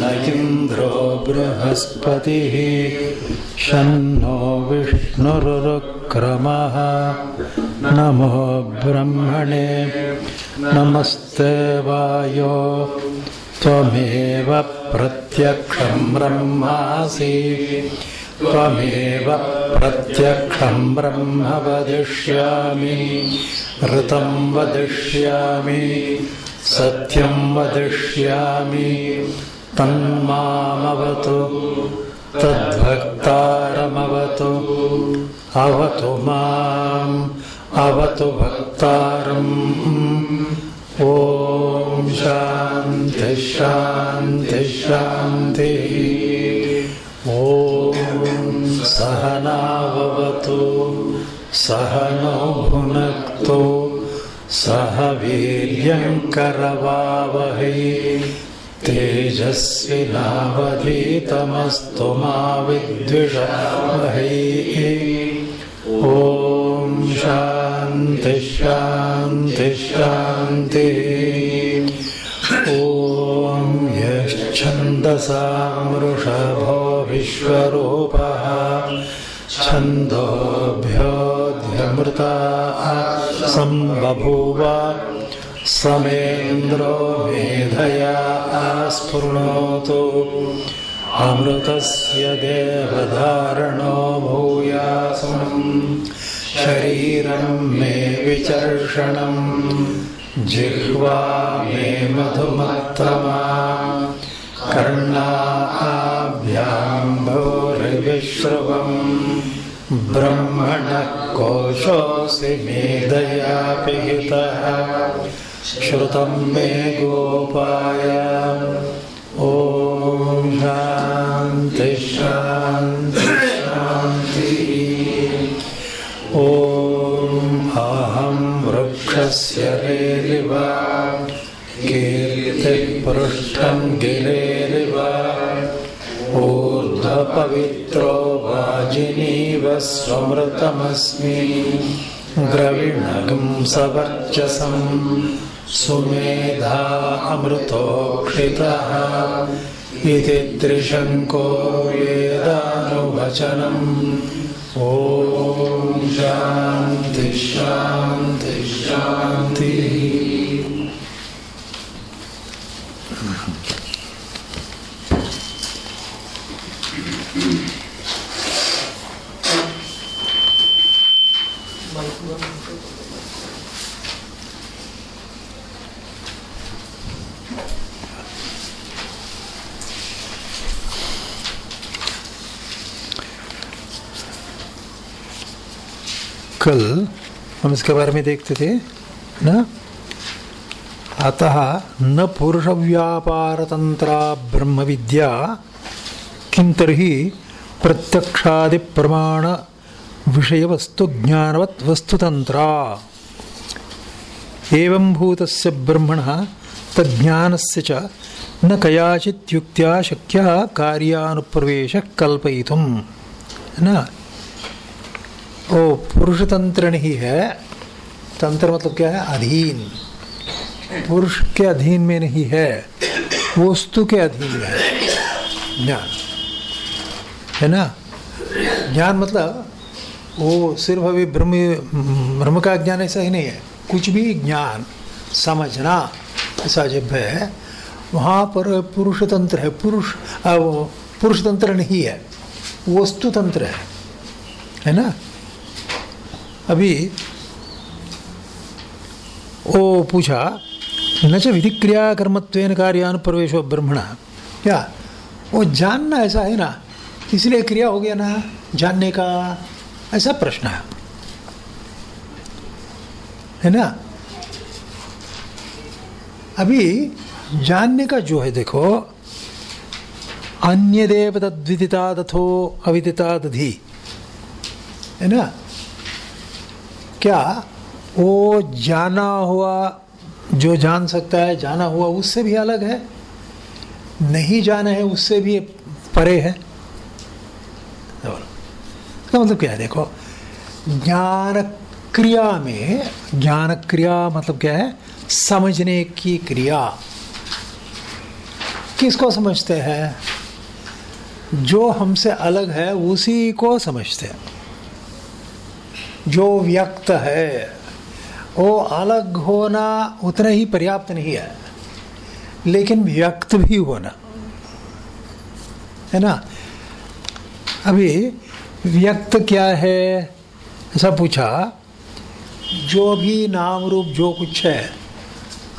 न इन्द्रो बृहस्पतिः। शन्नो विष्णुरुक्रमः नमो ब्रह्मणे नमस्ते वायो। त्वमेव प्रत्यक्षं ब्रह्मासि। त्वमेव प्रत्यक्षं ब्रह्म वदिष्यामि। ऋतं वदिष्यामि। सत्यं वदिष्यामि तन्मामवतु तद्भक्तारमवतु। अवतु माम् अवतु भक्तारम्। ॐ शान्ति शान्ति शान्तिः। ॐ सहनावतु सहनौ भुनक्तु सह वीर्यङ्करवावहै तेजस्विनावधीतमस्तु मा विद्विषावहै ॐ शान्ति शान्ति शान्तिः। ॐ विश्वरूपः। छन्दोभ्योऽध्यमृता। सम्बभूव। समेन्द्रो मेधया स्फुर्णोतु अमृतस्य देवधारणो भूयासम् शरीरं मे विचर्षणम्। जिह्वा मे मधुमत्तमा। कर्णाभ्यां भोरिविश्रवम् ब्रह्मणः कोशोऽसि मेधया पिहितः श्रुतं मे गोपाय ॐ शान्ति शान्ति शान्तिः। ॐ अहं वृक्षस्य रेरिव कीर्तिपृष्ठं गिरेरिव ऊर्ध्वपवित्रो वाजिनीव स्वमृतमस्मि द्रविणगं सवर्चसं सुमेधा अमृतोक्षितः इति त्रिशङ्को वेदानुवचनम् ॐ शान्ति शान्ति शान्तिः हम इसके बारे में देखते थे, ना? अतः न पुरुष व्यापार तंत्रा ब्रह्म विद्या, किं तर्हि प्रत्यक्षादि प्रमाण विषय वस्तु ज्ञानवत् वस्तुतंत्रा एवं भूतस्य ब्रह्मणः तज्ज्ञानस्य च न कयाचित् युक्त्या शक्यः कार्यानुप्रवेशः कल्पयितुं है ना? ओ पुरुष तंत्र नहीं है। तंत्र मतलब क्या है? अधीन। पुरुष के अधीन में नहीं है, वस्तु के अधीन है। ज्ञान। है ना? ज्ञान मतलब वो सिर्फ़ अभी ब्रह्म ब्रह्म का ज्ञान ऐसा ही नहीं है। कुछ भी ज्ञान, समझना ऐसा जब है, वहाँ पर पुरुष तंत्र है। पुरुष पुरुष तंत्र नहीं है वस्तु तंत्र है। है ना? अभी ओ पूछा, न च विधि क्रिया कर्मत्वेन कार्यानुप्रवेशो ब्रह्मण। क्या वो जानना ऐसा है ना, इसलिए क्रिया हो गया ना, जानने का, ऐसा प्रश्न है। है ना? अभी जानने का जो है, देखो अन्य देव तद्विदिता तथो अविदिता दधि। है ना? क्या वो जाना हुआ, जो जान सकता है, जाना हुआ, उससे भी अलग है? नहीं जाना है, उससे भी परे है? इसका मतलब क्या है? देखो, ज्ञान क्रिया में, ज्ञान क्रिया मतलब क्या है? समझने की क्रिया। किसको समझते हैं? जो हमसे अलग है, उसी को समझते हैं। जो व्यक्त है, वो अलग होना उतना ही पर्याप्त नहीं है, लेकिन व्यक्त भी होना। है ना? अभी व्यक्त क्या है? ऐसा पूछा, जो भी नाम रूप जो कुछ है,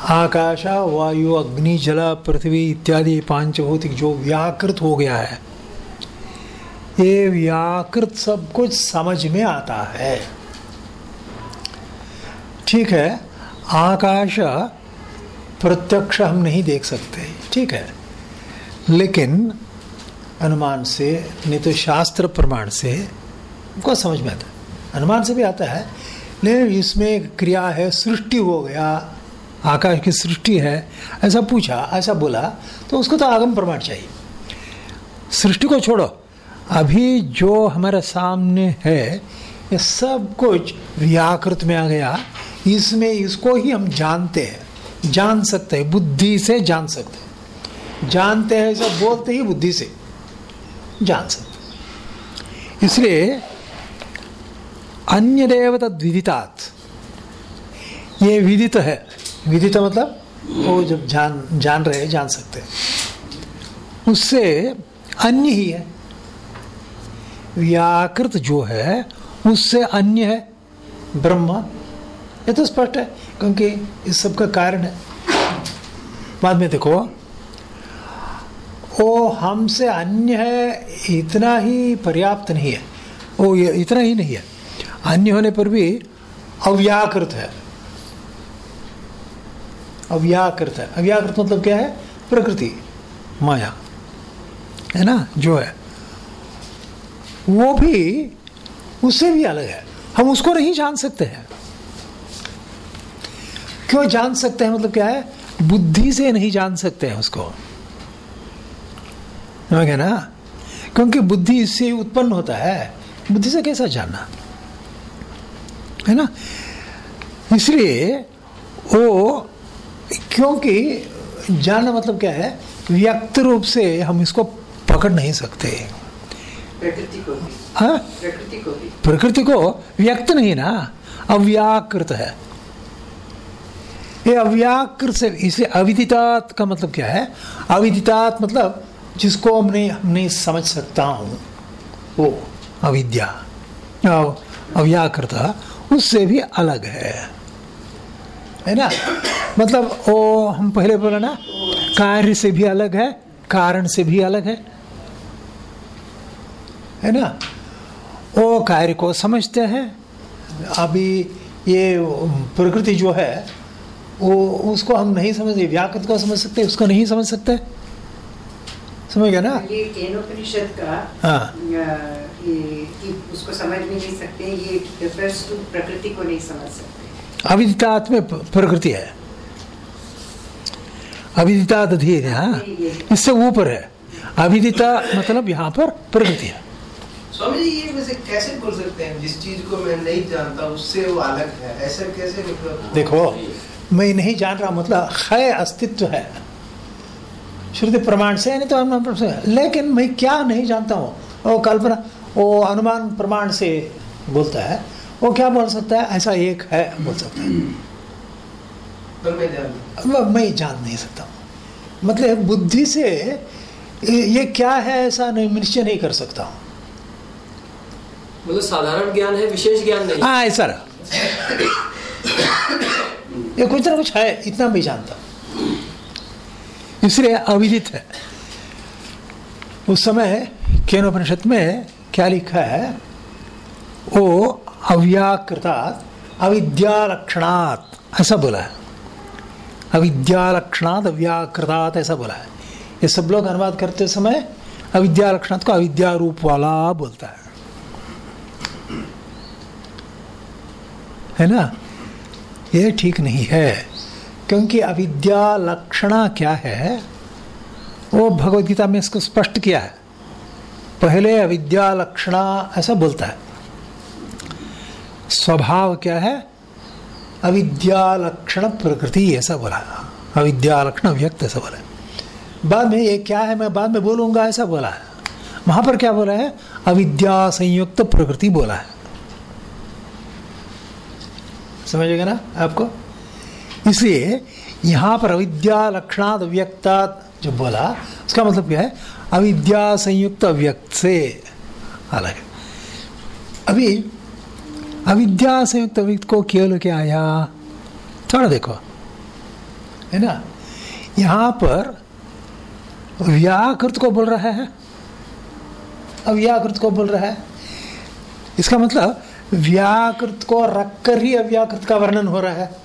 आकाश, वायु, अग्नि, जल, पृथ्वी इत्यादि पांचभौतिक जो व्याकृत हो गया है, ये व्याकृत सब कुछ समझ में आता है। ठीक है, आकाश प्रत्यक्ष हम नहीं देख सकते, ठीक है। लेकिन अनुमान से नहीं तो शास्त्र प्रमाण से हमको समझ में आता है। अनुमान से भी आता है, लेकिन इसमें क्रिया है, सृष्टि हो गया, आकाश की सृष्टि है, ऐसा पूछा, ऐसा बोला तो उसको तो आगम प्रमाण चाहिए। सृष्टि को छोड़ो, अभी जो हमारे सामने है, ये सब कुछ व्याकृत में आ गया इसमें इसको ही हम जानते हैं। जान सकते हैं, बुद्धि से जान सकते हैं। जानते हैं सब बोलते ही बुद्धि से जान सकते इसलिए अन्य देव तद्विदितात ये विदित है। विदित मतलब वो जब जान जान रहे जान सकते उससे अन्य ही है। व्याकृत जो है, उससे अन्य है। ब्रह्म ये तो स्पष्ट है, क्योंकि इस सब का कारण है। बाद में देखो वो हमसे अन्य है, इतना ही पर्याप्त नहीं है। वो इतना ही नहीं है। अन्य होने पर भी अव्याकृत है। अव्याकृत है। अव्याकृत मतलब क्या है? प्रकृति, माया, है ना? जो है। वो भी, उससे भी अलग है। हम उसको नहीं जान सकते हैं। क्यों जान सकते हैं? मतलब क्या है? बुद्धि से नहीं जान सकते हैं उसको। समझ ना? क्योंकि बुद्धि इससे उत्पन्न होता है। बुद्धि से कैसा जानना? है ना? इसलिए वो क्योंकि जानना मतलब क्या है? व्यक्त रूप से हम इसको पकड़ नहीं सकते। प्रकृति को हाँ? प्रकृति को भी। प्रकृति को व्यक्त नहीं ना? अव्याकृत है। ये अव्याकृत से, इसे अविदितात का मतलब क्या है? अविदितात मतलब जिसको हम नहीं हम नहीं समझ सकता हूँ, वो अविद्या। अव- अव्याकृत, उससे भी अलग है। है ना? मतलब वो हम पहले बोला ना, कार्य से भी अलग है, कारण से भी अलग है। है ना? वो कार्य को समझते हैं। अभी ये प्रकृति जो है वो उसको हम नहीं समझते व्याकृत को समझ सकते उसको नहीं समझ सकते। समझ गया ना? ये केनोपनिषद का हाँ। उसको समझ नहीं सकते ये प्रकृति को नहीं समझ सकते। अविदितात में प्रकृति है। अविदितात धीर है। हाँ इससे ऊपर है। अविदिता मतलब यहाँ पर प्रकृति है। स्वामी जी ये वैसे कैसे बोल सकते हैं? जिस चीज़ को मैं नहीं जानता उससे वो अलग है। ऐसा कैसे मतलब देखो मैं नहीं जान रहा मतलब है अस्तित्व है। श्रुति प्रमाण से नहीं तो अनुमान से लेकिन मैं क्या नहीं जानता हूँ? वो कल्पना वो अनुमान प्रमाण से बोलता है। वो क्या बोल सकता है? ऐसा एक है बोल सकता है। पर मैं जान मैं जान नहीं सकता हूँ। मतलब बुद्धि से ये क्या है ऐसा नहीं निश्चय नहीं कर सकता हूँ। मतलब साधारण ज्ञान है विशेष ज्ञान नहीं। हाँ ऐसा ये कुछ ना कुछ है, इतना मैं जानता हूँ। इसलिए अविदित है। उस समय केनोपनिषद में क्या लिखा है? वो अव्याकृतात अविद्यालक्षणात्, ऐसा बोला है। अविद्यालक्षणात्, अव्याकृतात, ऐसा बोला है। ये सब लोग अनुवाद करते समय अविद्यालक्षणात् को अविद्या रूप वाला बोलता है। है ना? ये ठीक नहीं है, क्योंकि अविद्या लक्षणा क्या है? वो भगवत गीता में इसको स्पष्ट किया है। पहले अविद्या लक्षणा ऐसा बोलता है। स्वभाव क्या है? अविद्या लक्षण प्रकृति, ऐसा बोला। अविद्या लक्षण व्यक्त ऐसा बोला। बाद में ये क्या है, मैं बाद में बोलूँगा, ऐसा बोला। है वहाँ पर क्या बोला है? अविद्या संयुक्त प्रकृति बोला है। समझेगा ना आपको? इसलिए यहाँ पर अविद्या लक्षणात् अव्यक्तात् जो बोला, उसका मतलब क्या है? अविद्या संयुक्त अव्यक्त से। अलग अभी अविद्या संयुक्त अव्यक्त को क्या आया, थोड़ा देखो, है ना? यहाँ पर व्याकृत को बोल रहा है। अव्याकृत को बोल रहा है। इसका मतलब व्याकृत को रखकर ही अव्याकृत का वर्णन हो रहा है।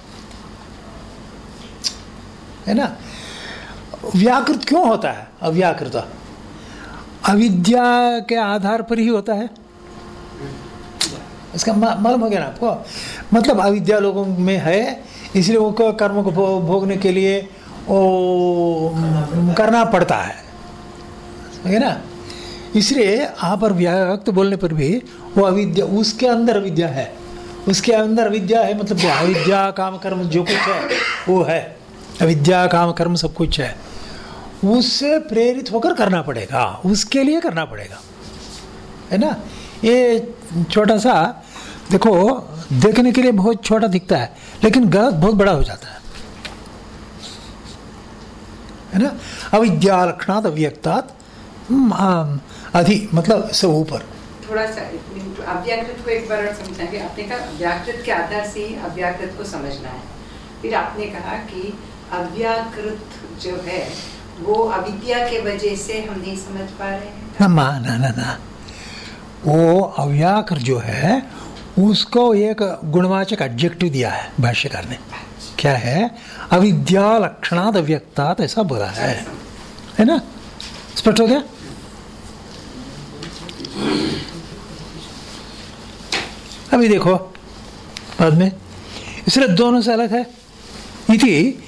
है ना? व्याकृत क्यों होता है? अव्याकृत। अविद्या के आधार पर ही होता है। इसका मालूम हो गया ना आपको? मतलब अविद्या लोगों में है, इसलिए उनको कर्म को भोगने के लिए ओ करना पड़ता है। ना? इसलिए यहाँ पर व्याक्त बोलने पर भी वो अविद्या उसके अंदर अविद्या है। उसके अंदर अविद्या है मतलब अविद्या काम कर्म जो कुछ है वो है। अविद्या काम कर्म सब कुछ है। उससे प्रेरित होकर करना पड़ेगा। उसके लिए करना पड़ेगा। है ना? ये छोटा सा देखो देखने के लिए बहुत छोटा दिखता है लेकिन गलत बहुत बड़ा हो जाता है। है ना? अविद्या लक्षणात् अव्यक्तात् हम्म, अधि मतलब से ऊपर। थोड़ा सा अव्याकृत को एक बार और समझाएँगे आपने कहा के आधार से ही अव्याकृत को समझना है। फिर आपने कहा कि अव्याकृत जो है वो अविद्या के वजह से हम नहीं समझ पा रहे हैं। ना मा ना ना ना। वो अव्याकर जो है उसको एक गुणवाचक एडजेक्टिव दिया है भाष्यकार ने। क्या है? अविद्या लक्षणात् अव्यक्तात् ऐसा बोला है। है ना? स्पष्ट हो गया? अभी देखो, बाद में। इसलिए दोनों से अलग है। इति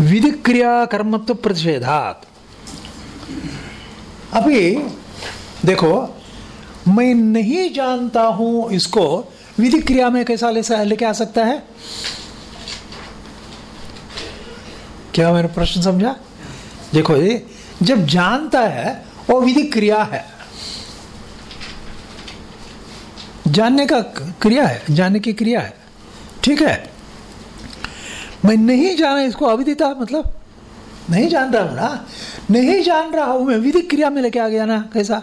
विधि क्रिया कर्मत्व प्रतिषेधात। अभी देखो, मैं नहीं जानता हूँ इसको विधि क्रिया में कैसा ले लेके आ सकता है। क्या मैंने प्रश्न समझा? देखो ये जब जानता है, वो विधि क्रिया है। जानने का क्रिया है जानने की क्रिया है। ठीक है? मैं नहीं जाना इसको अविदिता मतलब। नहीं जान रहा हूँ ना। नहीं जान रहा हूँ मैं। विधि क्रिया में लेके आ गया ना कैसा?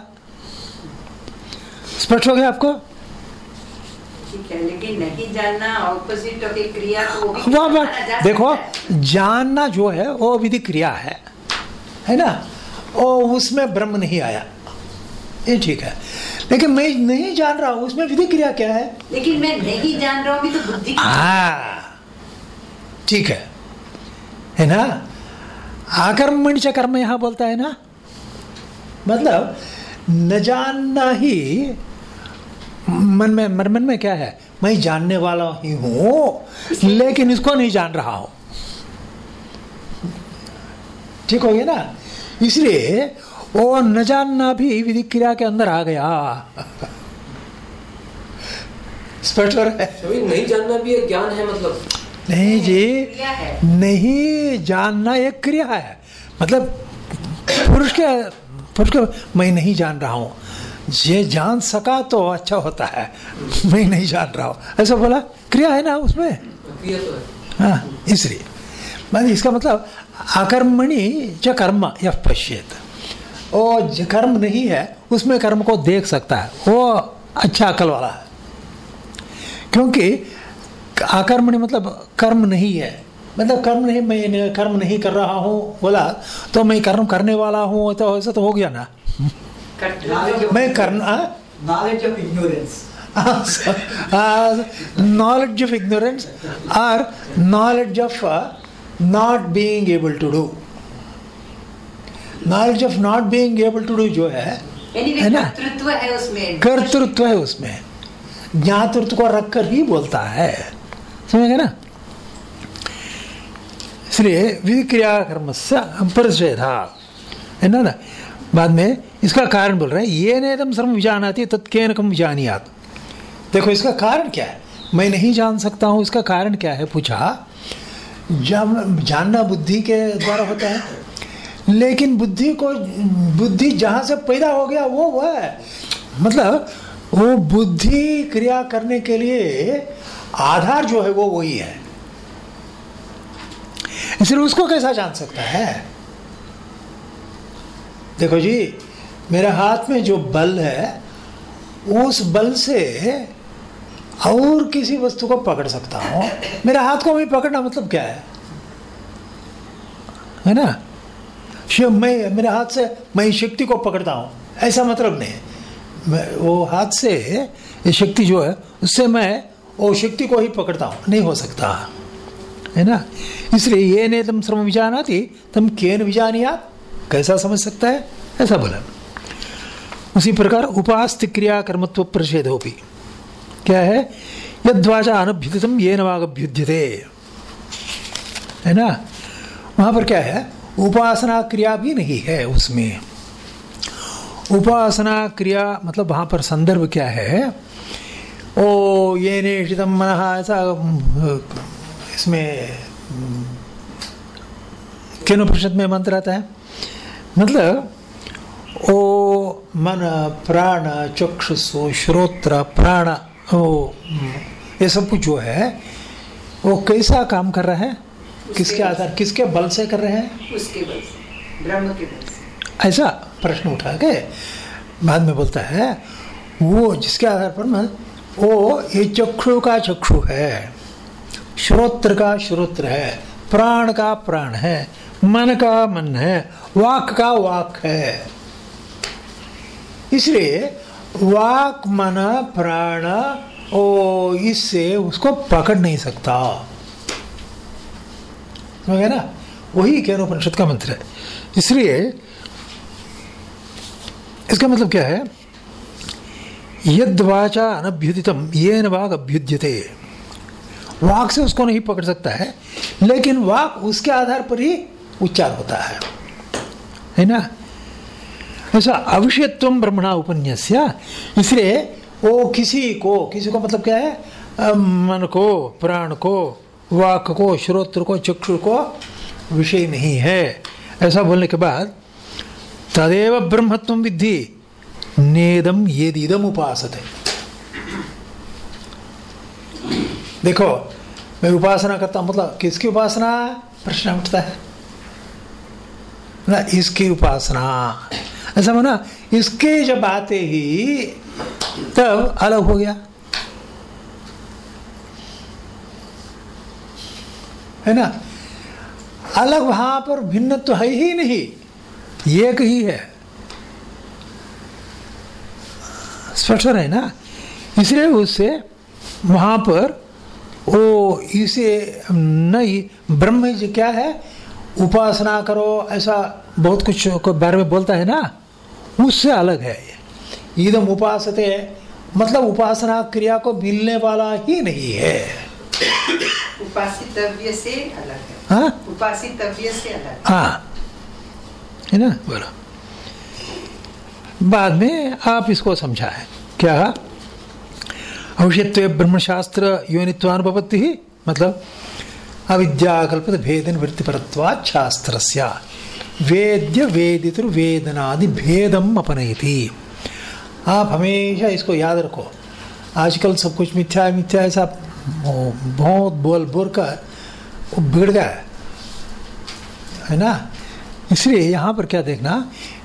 स्पष्ट हो गया आपको? लेकिन नहीं जानना ऑपोजिट ऑफ़ क्रिया तो भी वाह वाह। देखो जानना जो है वो विधि क्रिया है। है ना? और उसमें ब्रह्म नहीं आया। ये ठीक है। लेकिन मैं नहीं जान रहा हूँ उसमें विधि क्रिया क्या है? लेकिन मैं नहीं जान रहा हूँ तो बुद्धि हाँ। ठीक है। है ना? आकर्मण च कर्म यहाँ बोलता है ना? मतलब न जानना ही मन में मन मन में क्या है? मैं जानने वाला ही हूँ लेकिन इसको नहीं जान रहा हूँ। ठीक हो गया ना? इसलिए वो न जानना भी विधि क्रिया के अंदर आ गया। स्पष्ट हो रहा है? नहीं जानना भी एक ज्ञान है मतलब। नहीं जी नहीं जानना एक क्रिया है। मतलब पुरुष के पुरुष के मैं नहीं जान रहा हूँ। ये जान सका तो अच्छा होता है। मैं नहीं जान रहा हूँ। ऐसा बोला? क्रिया है ना उसमें? क्रिया तो है। हाँ इसलिए। मतलब इसका मतलब अकर्मणि च कर्म या पश्येत। वो कर्म नहीं है उसमें कर्म को देख सकता है। वो अच्छा अकल वाला है। क्योंकि अकर्मणि मतलब कर्म नहीं है। मतलब कर्म नहीं मैं कर्म नहीं कर रहा हूँ बोला तो मैं कर्म करने वाला हूँ तो ऐसा तो हो गया ना। मैं करना knowledge of ignorance. knowledge of ignorance or knowledge of uh, not being able to do of not not able to do जो है है ना? कर्तृत्व है उसमें। कर्तृत्व है उसमें। ज्ञातृत्व को रखकर ही बोलता है। समझ गए ना? इसलिए विक्रिया कर्म से परिषेधा है ना? ना बाद में इसका कारण बोल रहे हैं ये नेदम सर्व विजानाती तत्केन कम विजानियात। देखो इसका कारण क्या है? मैं नहीं जान सकता हूँ इसका कारण क्या है? पूछा। जब जानना बुद्धि के द्वारा होता है। लेकिन बुद्धि को, बुद्धि जहाँ से पैदा हो गया, वो वो है। मतलब वो बुद्धि क्रिया करने के लिए आधार जो है, वो वही है। इसलिए उसको कैसा जान सकता है? देखो जी, मेरे हाथ में जो बल है, उस बल से और किसी वस्तु को पकड़ सकता हूँ। मेरे हाथ को भी पकड़ना मतलब क्या है? है ना? शिव, मैं, मेरे हाथ से, मैं शक्ति को पकड़ता हूँ। ऐसा मतलब नहीं मैं, वो हाथ से, ये शक्ति जो है, उससे मैं, वो शक्ति को ही पकड़ता हूँ। नहीं हो सकता। है ना? इसलिए ये ने तुम श्रम विजाना थी तुम केन विजानिया? कैसा समझ सकता है? ऐसा बोला। उसी प्रकार उपास्त क्रिया कर्मत्व प्रतिषेध भी क्या है? यद्वाचा अनभ्युदितम ये नवागभ्युद्यते है ना? वहाँ पर क्या है? उपासना क्रिया भी नहीं है उसमें। उपासना क्रिया मतलब वहाँ पर संदर्भ क्या है? ओ, ये निषितम मन ऐसा इसमें, किन उपनिषद में मंत्र आता है? मतलब ओ, मन, प्राण चक्षुषो श्रोत्र, प्राण, ओ, ये सब कुछ जो है, वो कैसा काम कर रहा है? किसके आधार किसके बल से कर रहे हैं? उसके बल से ब्रह्म के बल से। ऐसा प्रश्न उठा के बाद में बोलता है वो जिसके आधार पर मैं वो ये चक्षु का चक्षु है श्रोत्र का श्रोत्र है प्राण का प्राण है मन का मन है वाक का वाक है। इसलिए वाक मन प्राण ओ इससे उसको पकड़ नहीं सकता। समझ गया ना वही केनोपनिषद का मंत्र है। इसलिए इसका मतलब क्या है? यद वाचा अनभ्युदितम ये न वाक अभ्युद्यते। वाक से उसको नहीं पकड़ सकता है, लेकिन वाक उसके आधार पर ही उच्चार होता है। है ना? ऐसा अविषयत्व ब्रह्मणा उपन्यास्य। इसलिए वो किसी को किसी को मतलब क्या है? मन को, प्राण को वाक को श्रोत्र को, चक्षु को विषय नहीं है ऐसा बोलने के बाद, तदेव ब्रह्मत्व विद्धि नेदम येदिदम उपासते। देखो, मैं उपासना करता हूँ मतलब किसकी उपासना? प्रश्न उठता है। ना, इसकी उपासना। ऐसा माना, इसके जब आते ही, तब अलग हो गया। है ना? अलग वहाँ पर भिन्न तो है ही नहीं एक ही है। स्पष्ट है ना? इसलिए उससे वहाँ पर वो इसे नहीं, ब्रह्म जी क्या है? उपासना करो, ऐसा बहुत कुछ को बारे में बोलता है ना? उससे अलग है ये। ईदम उपासते मतलब उपासना क्रिया को मिलने वाला ही नहीं है। उपासितव्य से अलग है। हाँ? उपासितव्य से अलग हाँ। है। ना? बोलो। बाद में आप इसको समझाएँ। क्या अवश्यत्व ब्रह्मशास्त्र योनित्वानुपत्ति ही मतलब अविद्याकल्पित भेद वृत्तिपरत्वात् शास्त्र वेद्य वेदितुर वेदनादि भेदम अपनयति। आप हमेशा इसको याद रखो। आजकल सब कुछ मिथ्या है, मिथ्या ऐसा बहुत बोल बोल कर वो बिगड़ गया है है ना? इसलिए यहाँ पर क्या देखना?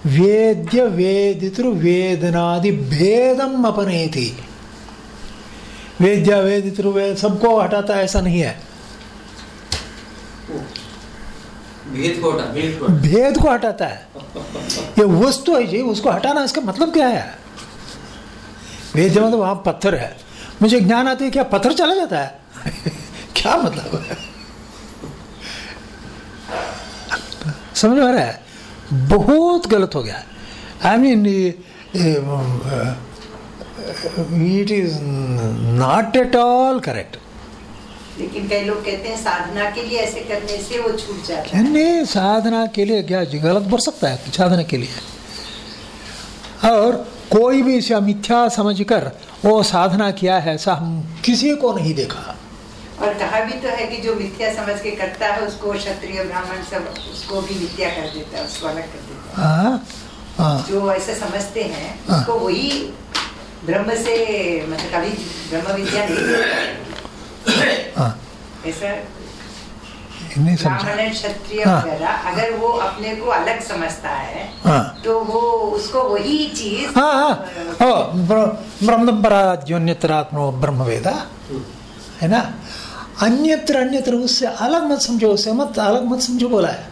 वेद्य वेदितुर वेदनादि भेदम अपने थी वेद्या वेदितुर वेद सबको हटाता ऐसा नहीं है। भेद को हटा भेद को भेद को हटाता है। ये वस्तु है जी उसको हटाना इसका मतलब क्या है? वेद मतलब वहाँ पत्थर है। मुझे ज्ञान आती है क्या पत्थर चला जाता है। क्या मतलब है? समझ में आ रहा है? बहुत गलत हो गया I mean it is not at all correct लेकिन कई लोग कहते हैं साधना के लिए ऐसे करने से वो छूट जाता है। नहीं साधना के लिए क्या गलत बोल सकता है? साधना के लिए। और कोई भी इसे मिथ्या समझकर वो साधना किया है ऐसा हम किसी को नहीं देखा और कहा भी तो है कि जो मिथ्या समझ के करता है उसको क्षत्रिय ब्राह्मण सब उसको भी मिथ्या कर देता है उसको अलग कर देता है हाँ हाँ जो ऐसे समझते हैं हाँ। उसको वही ब्रह्म से मतलब कभी ब्रह्म विद्या नहीं देता। ऐसा नहीं समझा। क्षत्रिय हाँ। अगर वो अपने को अलग समझता है हाँ। तो वो उसको वही चीज़ हाँ हाँ। ओ ब्रह्म वेदा है ना? अन्यत्र अन्यत्र उससे अलग मत समझो उससे मत अलग मत समझो बोला है।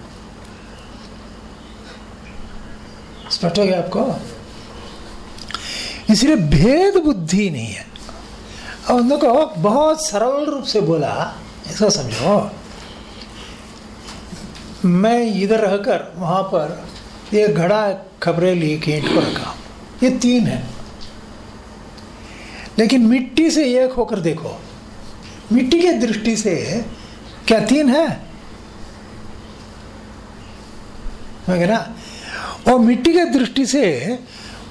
स्पष्ट हो गया आपको? इसलिए भेद बुद्धि नहीं है। और देखो बहुत सरल रूप से बोला ऐसा समझो। मैं इधर रहकर वहाँ पर ये घड़ा खबरेली के ईंट को रखा। ये तीन है। लेकिन मिट्टी से एक होकर देखो। मिट्टी के दृष्टि से क्या तीन है? ना और मिट्टी के दृष्टि से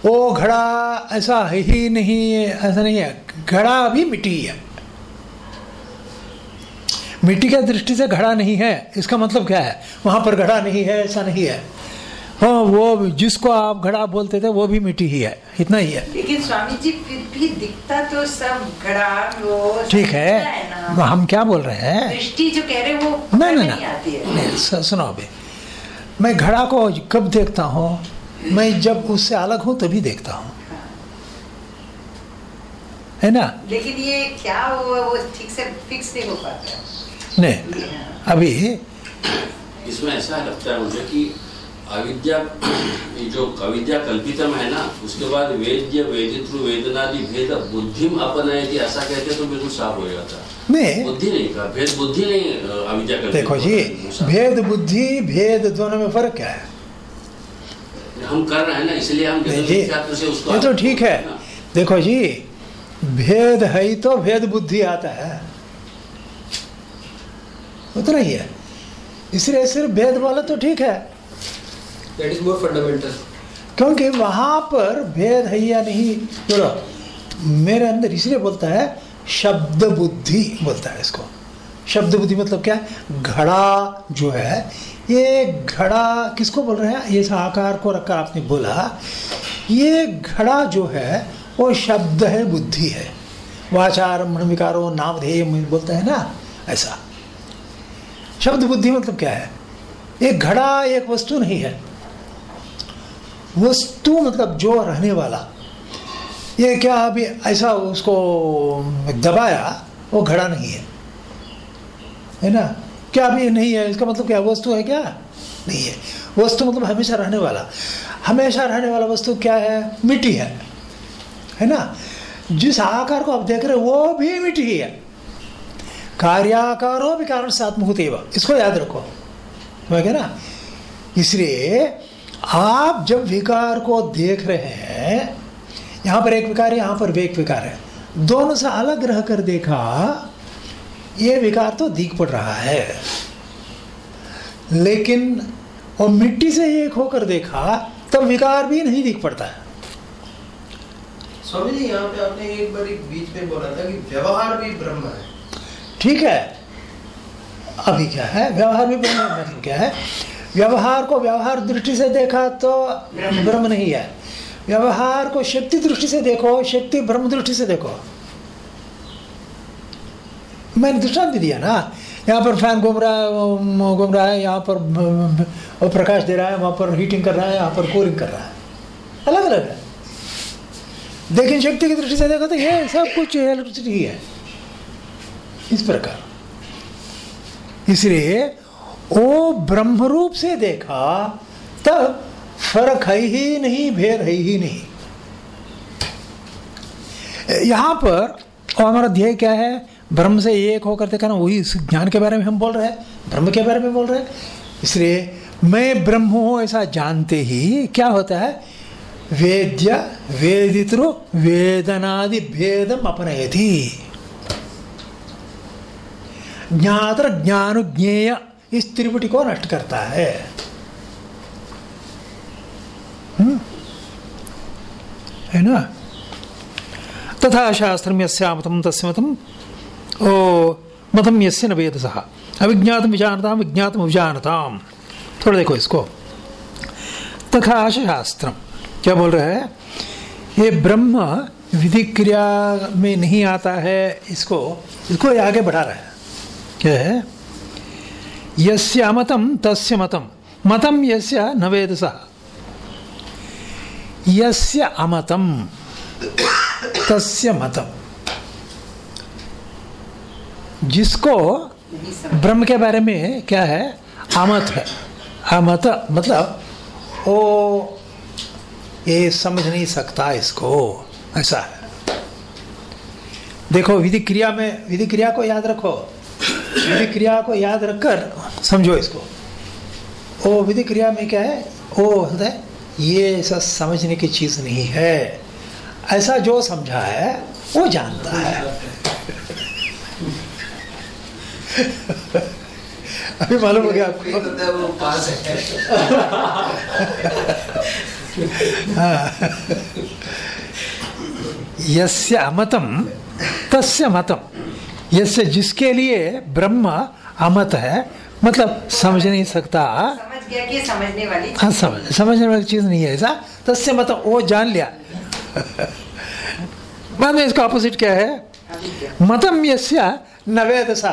वो घड़ा ऐसा ही नहीं, ऐसा नहीं है। घड़ा भी मिट्टी है। मिट्टी के दृष्टि से घड़ा नहीं है। इसका मतलब क्या है? वहाँ पर घड़ा नहीं है ऐसा नहीं है। हाँ वो जिसको आप घड़ा बोलते थे वो भी मिट्टी ही है। इतना ही है। लेकिन स्वामी जी फिर भी दिखता तो सब घड़ा वो ठीक है। ना। हम क्या बोल रहे हैं? दृष्टि जो कह रहे वो नहीं नहीं नहीं। आती है। नहीं सुनो अभी। मैं घड़ा को कब देखता हूँ? मैं जब उससे अलग हूँ तभी देखता हूँ। है ना? लेकिन ये क्या हुआ वो ठीक से फिक्स नहीं हो पाता नहीं अभी इसमें ऐसा लगता है मुझे कि अविद्या जो अविद्या कल्पितम है ना उसके बाद वेद्य वेदित्रु वेदनादि भेद बुद्धिम अपनाए थी ऐसा कहते तो बिल्कुल साफ़ हो जाता। नहीं बुद्धि नहीं का भेद बुद्धि नहीं अविद्या कल्पित देखो जी भेद बुद्धि भेद दोनों में फ़र्क क्या है? हम कर रहे हैं ना इसलिए हम जी से उसको ये तो ठीक है। देखो जी भेद ही तो भेद बुद्धि आता है। उतना ही है। इसलिए सिर्फ़ भेद बोला तो ठीक है। दैट इज़ मोर फंडामेंटल क्योंकि वहाँ पर भेद है या नहीं बोलो। मेरे अंदर इसलिए बोलता है शब्द बुद्धि बोलता है इसको। शब्द बुद्धि मतलब क्या? है घड़ा जो है ये घड़ा किसको बोल रहे हैं? ये आकार को रखकर आपने बोला ये घड़ा जो है वो शब्द है बुद्धि है। वाचार विकारो नामधेय बोलते हैं ना ऐसा। शब्द बुद्धि मतलब क्या है? एक घड़ा, एक वस्तु नहीं है। वस्तु मतलब जो रहने वाला। ये क्या अभी ऐसा उसको दबाया, वो घड़ा नहीं है। है ना? क्या अभी नहीं है? इसका मतलब क्या, वस्तु है क्या? नहीं है। वस्तु मतलब हमेशा रहने वाला। हमेशा रहने वाला वस्तु क्या है? मिट्टी है। है ना? जिस आकार को आप देख रहे हो, वो भी मिट्टी है। कार्याकारो भी कारण से आत्मभूत एवं। इसको याद रखो। है ना? इसलिए आप जब विकार को देख रहे हैं, यहाँ पर एक विकार है यहाँ पर एक विकार है। दोनों से अलग रह कर देखा, ये विकार तो दिख पड़ रहा है। लेकिन वो मिट्टी से एक होकर देखा, तब विकार भी नहीं दिख पड़ता है। स्वामी जी, यहाँ पे आपने एक बार बीच में बोला था कि व्यवहार भी ब्रह्म है। ठीक है? अभी क्या है? व्यवहार भी ब्रह्म क्या है? व्यवहार को व्यवहार दृष्टि से देखा तो ब्रह्म। नहीं है। व्यवहार को शक्ति दृष्टि से देखो शक्ति ब्रह्म दृष्टि से देखो। मैंने दृष्टांत दिया ना। यहाँ पर फ़ैन घूम रहा है घूम रहा है यहाँ पर प्रकाश दे रहा है वहाँ पर हीटिंग कर रहा है यहाँ पर कूलिंग कर रहा है। अलग अलग है। लेकिन शक्ति की दृष्टि से देखो तो ये सब कुछ इलेक्ट्रिसिटी ही है। इस प्रकार। इसलिए, ओ ब्रह्म रूप से देखा, तब फ़र्क है ही नहीं, भेद है ही नहीं। यहाँ पर हमारा ध्येय क्या है? ब्रह्म से एक होकर देखा ना, वही इस ज्ञान के बारे में हम बोल रहे हैं, ब्रह्म के बारे में बोल रहे हैं। इसलिए, मैं ब्रह्म हूँ ऐसा जानते ही क्या होता है? वेद्य वेदित्रु वेदनादि भेदम अपनयति। ज्ञातर ज्ञान ज्ञेय इस त्रिपुटी को नष्ट करता है। हम्म? है ना? तथा शास्त्रम यस्यामतम तस्मतम ओ मतम यस्य न वेद सह अविज्ञातम विजानताम विज्ञातम विजानताम थोड़ा देखो इसको। तथा शास्त्रम क्या बोल रहे हैं? ये ब्रह्म विधि क्रिया में नहीं आता है, इसको इसको आगे बढ़ा रहा है। यस्य अमतम तस्य मतम मतम यस्य, न वेद सह यस्य अमतम तस्य मतम जिसको ब्रह्म के बारे में क्या है? अमत है। अमत मतलब ओ, ये समझ नहीं सकता इसको। ऐसा है। देखो विधि क्रिया में विधि क्रिया को याद रखो। विधि क्रिया को याद रखकर समझो इसको। ओ विधि क्रिया में क्या है? ओ है ये ऐसा समझने की चीज़ नहीं है। ऐसा जो समझा है वो जानता है। अभी मालूम हो गया आपको? वो पास है। यस्य अमतम तस्य मतम। यस्य जिसके लिए ब्रह्म अमत है मतलब समझ नहीं सकता। समझ गया कि समझने वाली हाँ समझ समझने वाली चीज़ नहीं है ऐसा। तस्य मतलब वो जान लिया। बाद में इसका ऑपोजिट क्या है? मतम यस्य नवेद सा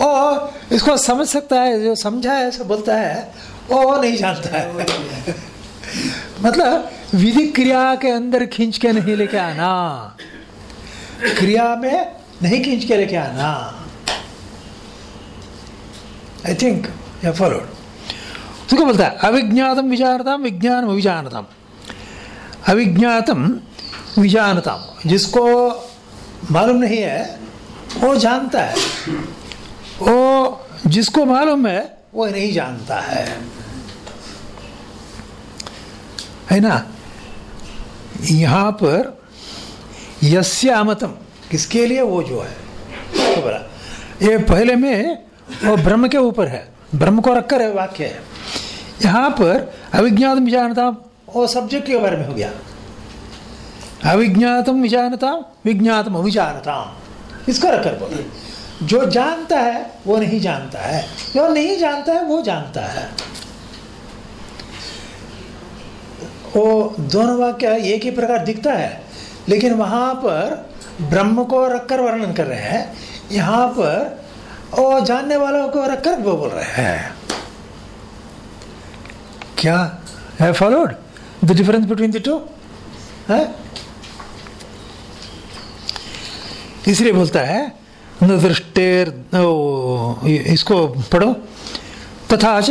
ओ इसको समझ सकता है जो समझा है ऐसा बोलता है वो नहीं जानता है। मतलब विधि क्रिया के अंदर खींच के नहीं लेके आना। क्रिया में नहीं खींच के लेके आना आई थिंक या फॉलोड उसको बोलता है अविज्ञातम विचारताम विज्ञान विजानताम अविज्ञातम विजानताम जिसको मालूम नहीं है, वो जानता है। वो जिसको मालूम है, वो नहीं जानता है। है ना? यहाँ पर यस्य अमतम किसके लिए? वो जो है। तो बोला, ये पहले में वो ब्रह्म के ऊपर है। ब्रह्म को रखकर है, वाक्य है। यहाँ पर अविज्ञातम विजानता वो सब्जेक्ट के बारे में हो गया। अविज्ञातम विजानता विज्ञातम अविजानता इसको रखकर बोला। जो जानता है, वो नहीं जानता है। जो नहीं जानता है, वो जानता है। वो दोनों वाक्य एक ही प्रकार दिखता है, लेकिन वहाँ पर ब्रह्म को रखकर वर्णन कर रहे हैं, यहाँ पर वो जानने वालों को रखकर वो बोल रहे हैं। क्या है followed the difference between the two है? इसलिए बोलता है दृष्टेर इसको पढ़ो। तथा च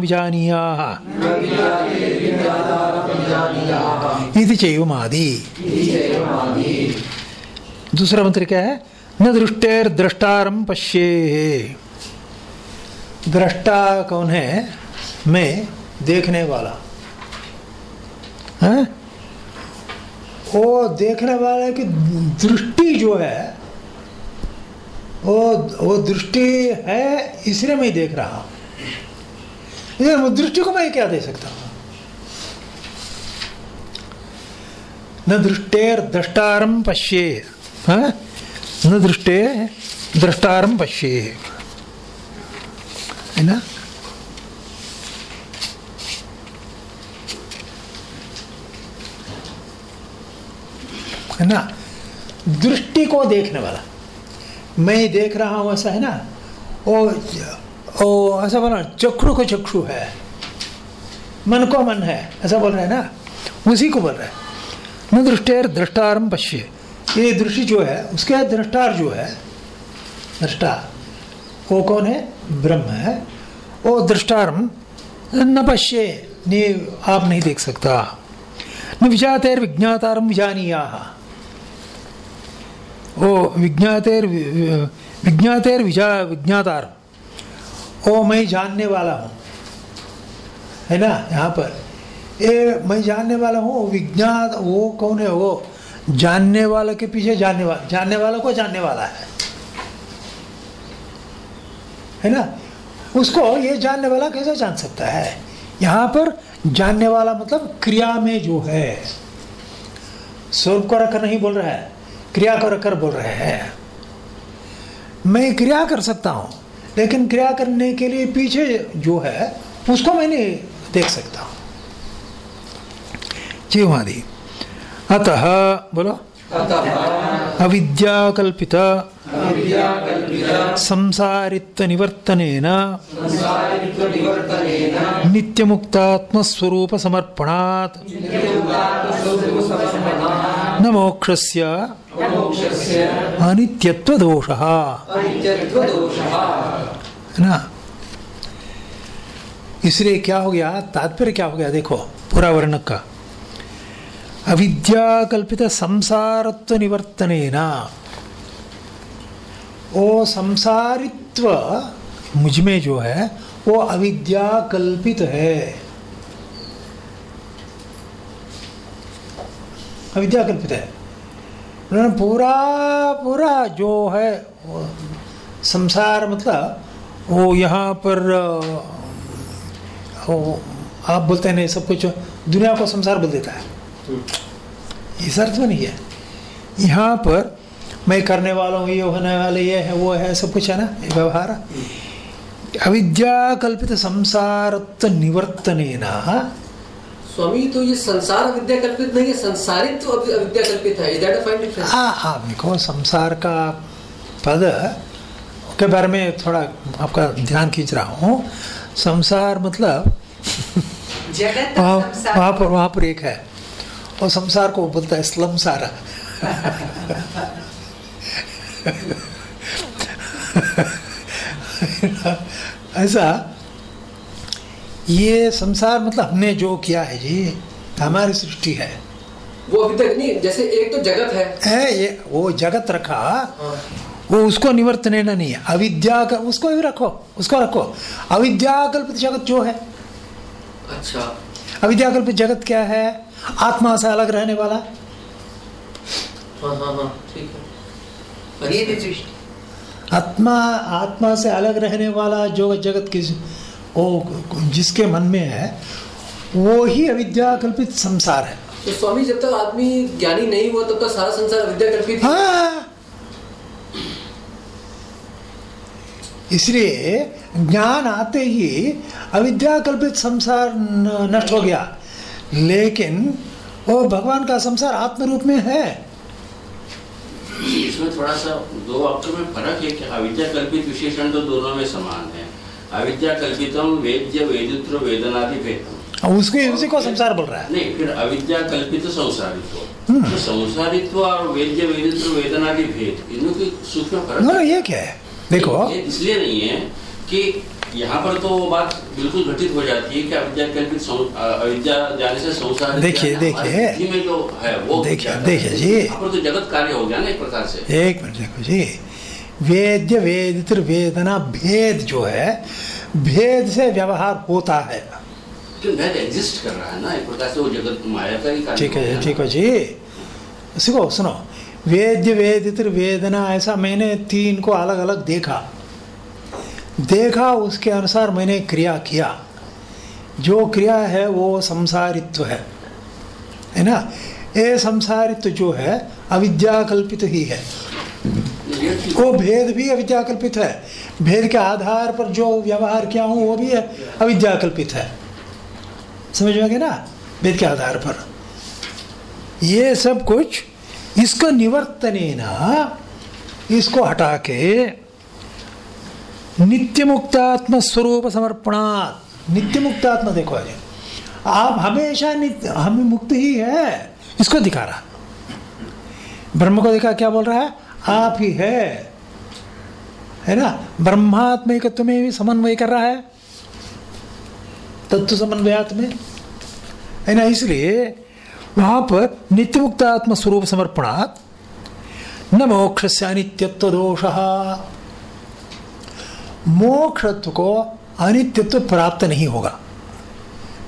विजानीयाः। इति चैवमादि। दूसरा मंत्र क्या है? न दृष्टेर द्रष्टारम पश्ये। दृष्टा कौन है? मैं, देखने वाला। है? वो देखने वाले की दृष्टि जो है वो वो दृष्टि है, इसलिए मैं देख रहा हूँ। दृष्टि को मैं क्या दे सकता हूँ? न दृष्टेर द्रष्टारम पश्ये? न दृष्टे द्रष्टारम पश्ये। है ना? है ना? दृष्टि को देखने वाला। मैं देख रहा हूँ ऐसा है ना? ओ ओ ऐसा बोला, चक्षु को चक्षु है। मन को मन है। ऐसा बोल रहे हैं ना? उसी को बोल रहे हैं। न दृष्टेर दृष्टारम पश्य। ये दृष्टि जो है, उसके दृष्टार जो है, दृष्टा, वो कौन है? ब्रह्म है। वो दृष्टारम न पश्ये नहीं आप नहीं देख सकता। न विजातेर विज्ञातारम विजानीया। वो विज्ञातेर विज्ञातेर विजा विज्ञातारम ओ, मैं जानने वाला हूँ। है ना? यहाँ पर। ये मैं जानने वाला हूँ विज्ञान वो कौन है? वो जानने वाले के पीछे जानने वाला जानने वाला को जानने वाला है। है ना? उसको ये जानने वाला कैसे जान सकता है? यहाँ पर जानने वाला मतलब क्रिया में जो है स्वरूप को रखकर नहीं बोल रहा है। क्रिया कर कर बोल रहे हैं। मैं क्रिया कर सकता हूँ लेकिन क्रिया करने के लिए पीछे जो है उसको मैं नहीं देख सकता। हूँ जीवादि अतः बोलो। अतः। अविद्याकल्पित। संसारित्व निवर्तनेन नित्यमुक्तात्मस्वरूप समर्पणात् समर्पणात् न मोक्षस्य मोक्षस्य। अनित्यत्व दोषः है ना? इसलिए क्या हो गया? तात्पर्य क्या हो गया? देखो पूरा वर्ण का। अविद्या कल्पित संसारत्व निवर्तनेन वो संसारित्व मुझमें जो है वो अविद्या कल्पित है। अविद्या कल्पित है। उन्होंने पूरा पूरा जो है संसार मतलब वो यहाँ पर, वो आप बोलते हैं सब कुछ दुनिया को संसार बोल देता है। इस अर्थ में नहीं है। यहाँ पर मैं करने वाला हूँ, ये होने वाले, ये है, वो है, सब कुछ है ना, ये व्यवहार। अविद्या कल्पित संसारत्व निवर्तने स्वामी तो ये संसार अविद्या कल्पित नहीं है संसारित्व अवि- अविद्या कल्पित है। Is that a fine difference हाँ हाँ देखो संसार का पद के बारे में थोड़ा आपका ध्यान खींच रहा हूँ। संसार मतलब जगत वहाँ संसार। वहाँ पर वहाँ पर एक है और संसार को बोलता है स्लम सारा। ऐसा ये संसार मतलब हमने जो किया है जी हमारी सृष्टि है। वो अविद्या नहीं जैसे एक तो जगत है। है ये वो जगत रखा हाँ, वो उसको निवर्तने ना नहीं है। अविद्या का उसको भी रखो उसको रखो। अविद्या कल्पित जगत जो है। अच्छा। अविद्या कल्पित जगत क्या है? आत्मा से अलग रहने वाला। हाँ हाँ हाँ ठीक है। आत्मा आत्मा से अलग रहने वाला जो जगत किस वो जिसके मन में है वो ही अविद्या कल्पित संसार है। तो स्वामी जब तक आदमी ज्ञानी नहीं हुआ तब तक सारा संसार अविद्या कल्पित हाँ। इसलिए ज्ञान आते ही अविद्या कल्पित संसार नष्ट हो गया। लेकिन वो भगवान का संसार आत्म रूप में है। इसमें थोड़ा सा दो वाक्यों में फ़र्क है कि अविद्या कल्पित विशेषण तो दोनों में समान है। अविद्या कल्पितम वेद्य वेदित्र वेदनादि भेदम और उसके उसी को संसार बोल रहा है। नहीं फिर अविद्या कल्पित संसारित्व तो संसारित्व और वेद्य वेदित्र वेदनादि भेद इनमें कोई सूक्ष्म फ़र्क ना ये क्या है? देखो। इसलिए नहीं है कि यहाँ पर तो वो बात बिल्कुल घटित हो जाती है कि अविद्या कल्पित अविद्या जाने से संसार देखिए, देखिए। में जो है वो देखिए, देखिए जी। तो जगत कार्य हो गया ना एक प्रकार से। एक मिनट देखो जी। वेद्य वेदित वेदना भेद जो है भेद से व्यवहार होता है। है ही ठीक है ठीक है जी। सुनो सुनो। वेद्य वेदित वेदना ऐसा मैंने तीन को अलग अलग देखा। देखा उसके अनुसार मैंने क्रिया किया। जो क्रिया है वो संसारित्व है। है ना? ये संसारित्व जो है अविद्या कल्पित ही है। वो भेद भी अविद्या कल्पित है। भेद के आधार पर जो व्यवहार किया हूँ, वो भी अविद्या कल्पित है। समझ में ना? भेद के आधार पर। ये सब कुछ इसको निवर्तन इसको हटा के नित्य मुक्तात्म स्वरूप समर्पणात्। नित्य मुक्तात्मा देखो अजय आप हमेशा नित्य, हमें मुक्त ही है। इसको दिखा रहा। ब्रह्म को देखा क्या बोल रहा है? आप ही है। है ना? ब्रह्मात्मिकत्व में भी समन्वय कर रहा है। तत्व समन्वयात है ना? इसलिए वहाँ पर नित्य मुक्त आत्म स्वरूप समर्पणात् न मोक्ष से अनित्यत्व दोष। मोक्षत्व को अनित्यत्व प्राप्त नहीं होगा।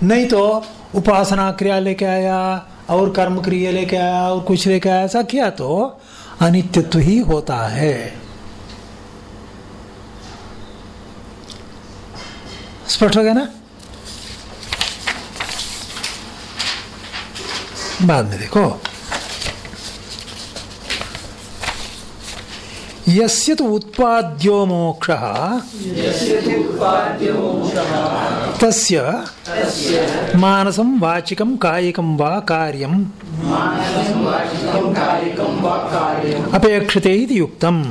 नहीं तो उपासना क्रिया लेके आया, और कर्म क्रिया लेके आया, और कुछ लेके आया, ऐसा किया तो अनित्यत्व ही होता है। स्पष्ट हो गया ना? बाद में देखो। यस्य तो उत्पाद्यो मोक्षः। तस्य मानसं वाचिकं कायिकं वा कार्यम्। अपेक्षते इति युक्तम्।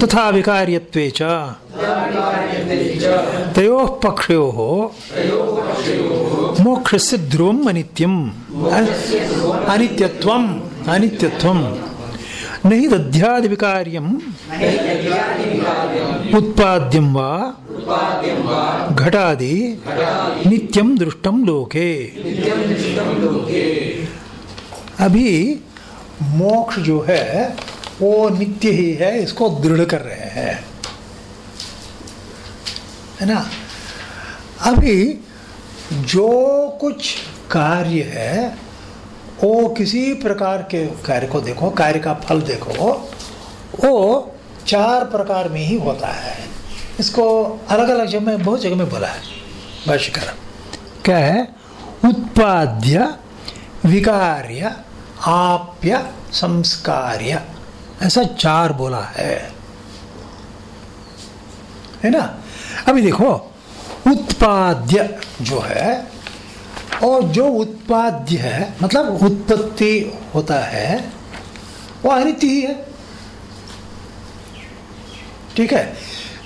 तथा विकार्यत्वे च। तयोः पक्षयोः मोक्षस्य ध्रुवम् अनित्यम्। अनित्यत्वम्। अनित्यत्वम्। न हि दध्यादिविकार्यम् उत्पाद्यं वा घटादि नित्यं दृष्टं लोके। अभी मोक्ष जो है, वो नित्य ही है, इसको दृढ़ कर रहे हैं। है ना? अभी जो कुछ कार्य है वो किसी प्रकार के कार्य को देखो, कार्य का फल देखो, वो चार प्रकार में ही होता है। इसको अलग अलग जगह में बहुत जगह में बोला है, भाष्यकर। क्या है? उत्पाद्य, विकार्य, आप्य, संस्कार्य, ऐसा चार बोला है। है ना? अभी देखो, उत्पाद्य जो है और जो उत्पाद्य है मतलब उत्पत्ति होता है, वो अनित्य ही है। ठीक है?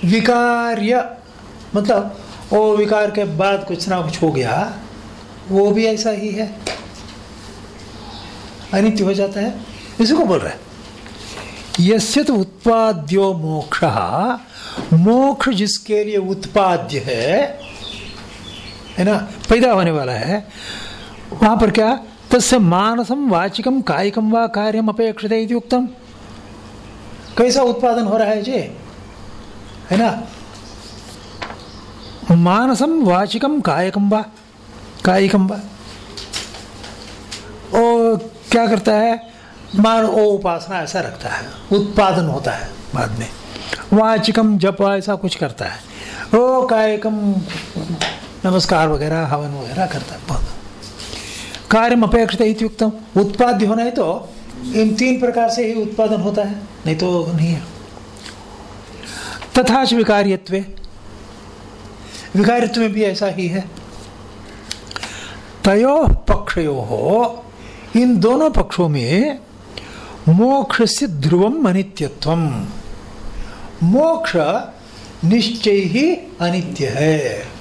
विकार्य मतलब वो विकार के बाद कुछ ना कुछ हो गया, वो भी ऐसा ही है। अनित्य हो जाता है। इसी को बोल रहा है। यस्य तो उत्पाद्यो मोक्ष मोक्ष जिसके लिए उत्पाद्य है है ना? पैदा होने वाला है। वहाँ पर क्या? तस्य मानसम वाचिकम कायिकम व कार्यम अपेक्षित उत्तम कैसा उत्पादन हो रहा है जी? है ना? मानसम वाचिकम कायकम व कायिकम व। ओ, क्या करता है? मान, ओ उपासना ऐसा रखता है। उत्पादन होता है बाद में। वाचिकम जप ऐसा कुछ करता है। ओ कायकम नमस्कार वगैरह, हवन वगैरह करता है, बहुत। कार्य अपेक्षित उत्पाद्य होना है तो इन तीन प्रकार से ही उत्पादन होता है, नहीं तो नहीं है। तथा विकार्यत्व। विकार्यत्व में भी ऐसा ही है। तयो पक्षयो हो इन दोनों पक्षों में मोक्ष से ध्रुवम अनित्यत्व मोक्ष निश्चय ही अनित्य है।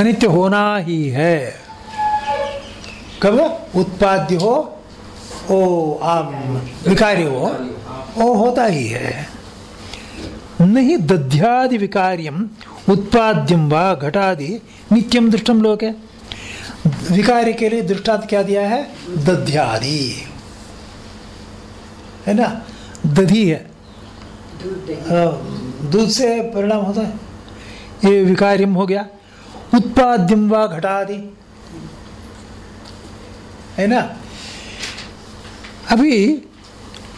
अनित्य होना ही है। कब? उत्पाद्य हो ओ आम विकार्य हो वो होता ही है। नहीं दध्यादि विकार्यम उत्पाद्यम व घटादि नित्यम दृष्टम लोक। है विकार्य के लिए दृष्टांत क्या दिया है? दध्यादि। है ना? दधी है। दूध से परिणाम होता है। ये विकार्यम हो गया। उत्पाद्यम व घटादि। है ना? अभी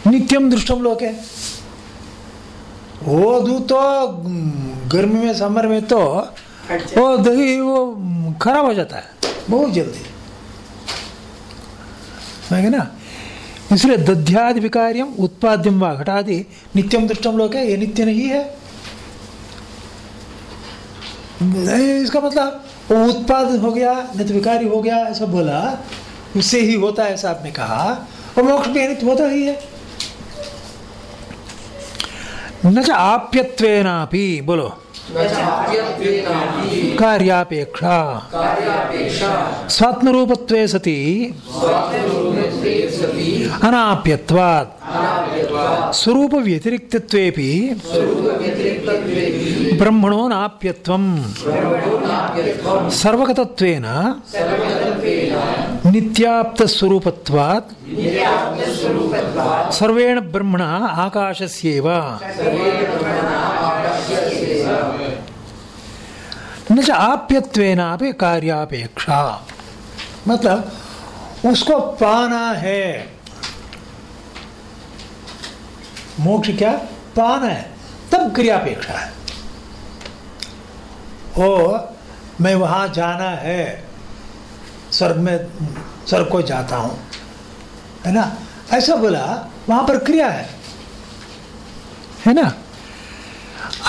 नित्यम दृष्टम लोक। है वो दूध तो गर्मी में समर में तो वो दही वो खराब हो जाता है बहुत जल्दी। है ना? इसलिए दध्यादि विकार्यम उत्पाद्यम व घटादि नित्यम दृष्टम लोग है ये नित्य नहीं है। इसका मतलब वो उत्पाद हो गया नित्विकारी हो गया, ऐसा बोला। उससे ही होता है, ऐसा आपने कहा। और मोक्ष अनित्य होता ही है। न आप्यत्वेनापि, बोलो। कार्यापेक्षा। स्वात्मरूपत्वे सति। अनाप्यत्वात्। स्वरूप व्यतिरिक्तत्वेपि ब्रह्मणो नाप्यत्वम्। सर्वगतत्वेन। नित्याप्तस्वरूपत्वात्। सर्वेण ब्रह्मणः आकाशस्येव। न च आप्यत्वेनापि कार्यापेक्षा। मतलब उसको पाना है। मोक्ष क्या? पाना है। तब क्रियापेक्षा है। ओ, मैं वहाँ जाना है। स्वर्ग में, स्वर्ग को जाता हूँ। है ना? ऐसा बोला, वहाँ पर क्रिया है। है ना?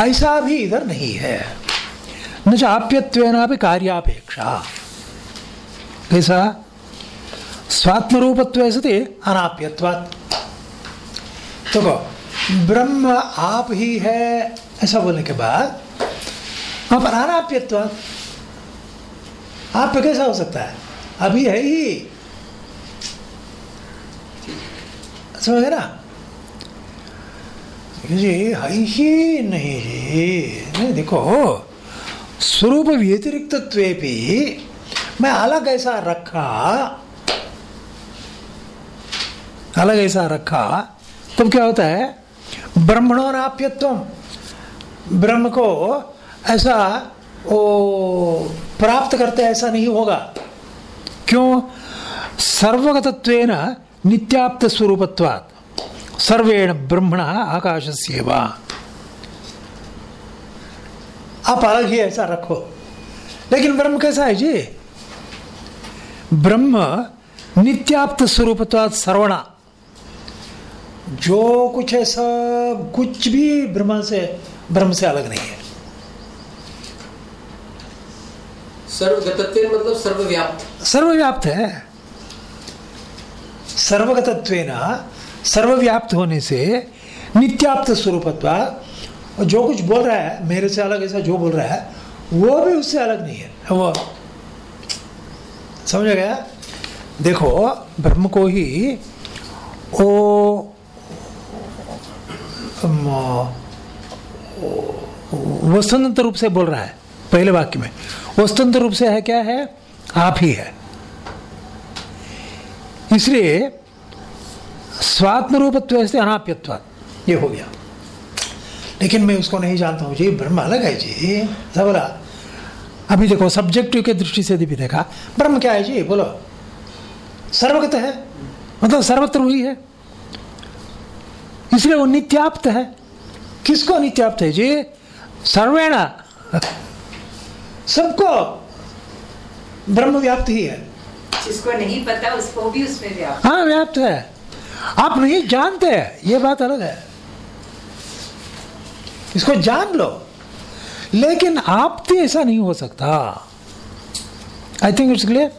ऐसा भी इधर नहीं है। न चाप्यत्वेना कार्यापेक्षा। कैसा? स्वात्मरूपत्व सती अनाप्यत्वात्। तो ब्रह्म आप ही है, ऐसा बोलने के बाद वहाँ पर अनाप्यत्वात्। आप कैसा हो सकता है? अभी है ही। समझ ना? जी है ही नहीं जी नहीं, देखो स्वरूप व्यतिरिक्त मैं अलग ऐसा रखा, अलग ऐसा रखा, तब क्या होता है? ब्रह्मणोनाप्यत्व ब्रह्म को ऐसा वो प्राप्त करते ऐसा नहीं होगा। क्यों? सर्वगतत्वेन नित्याप्त स्वरूपत्वात् सर्वेण ब्रह्मण आकाश सेवा आप अलग ही ऐसा रखो। लेकिन ब्रह्म कैसा है जी? ब्रह्म नित्याप्त स्वरूपत्वात् सर्वणा। जो कुछ है सब कुछ भी ब्रह्म से ब्रह्म से अलग नहीं है। सर्वगतत्व मतलब सर्वव्याप्त। सर्वव्याप्त है। सर्वगतत्वेन सर्वव्याप्त होने से नित्याप्त स्वरूपत्वा और जो कुछ बोल रहा है, मेरे से अलग ऐसा जो बोल रहा है, वो भी उससे अलग नहीं है। वो समझ गया? देखो, ब्रह्म को ही वो वस्तुतंत्र रूप से बोल रहा है, पहले वाक्य में। वस्तुतंत्र रूप से है क्या है? आप ही है। इसलिए स्वात्म रूपत्व से अनाप्यत्व ये हो गया। लेकिन मैं उसको नहीं जानता हूँ। जी ब्रह्म अलग है जी। बोला अभी देखो सब्जेक्टिव के दृष्टि से भी देखा। ब्रह्म क्या है जी? बोलो। सर्वगत है। मतलब सर्वत्र हुई है। इसलिए वो नित्याप्त है। किसको नित्याप्त है जी? सर्वेणा। सबको। ब्रह्म व्याप्त ही है। जिसको नहीं पता उसको भी उसमें व्याप्त हाँ व्याप्त है। आप नहीं जानते ये बात अलग है। इसको जान लो। लेकिन आप तो ऐसा नहीं हो सकता। आई थिंक इट्स क्लियर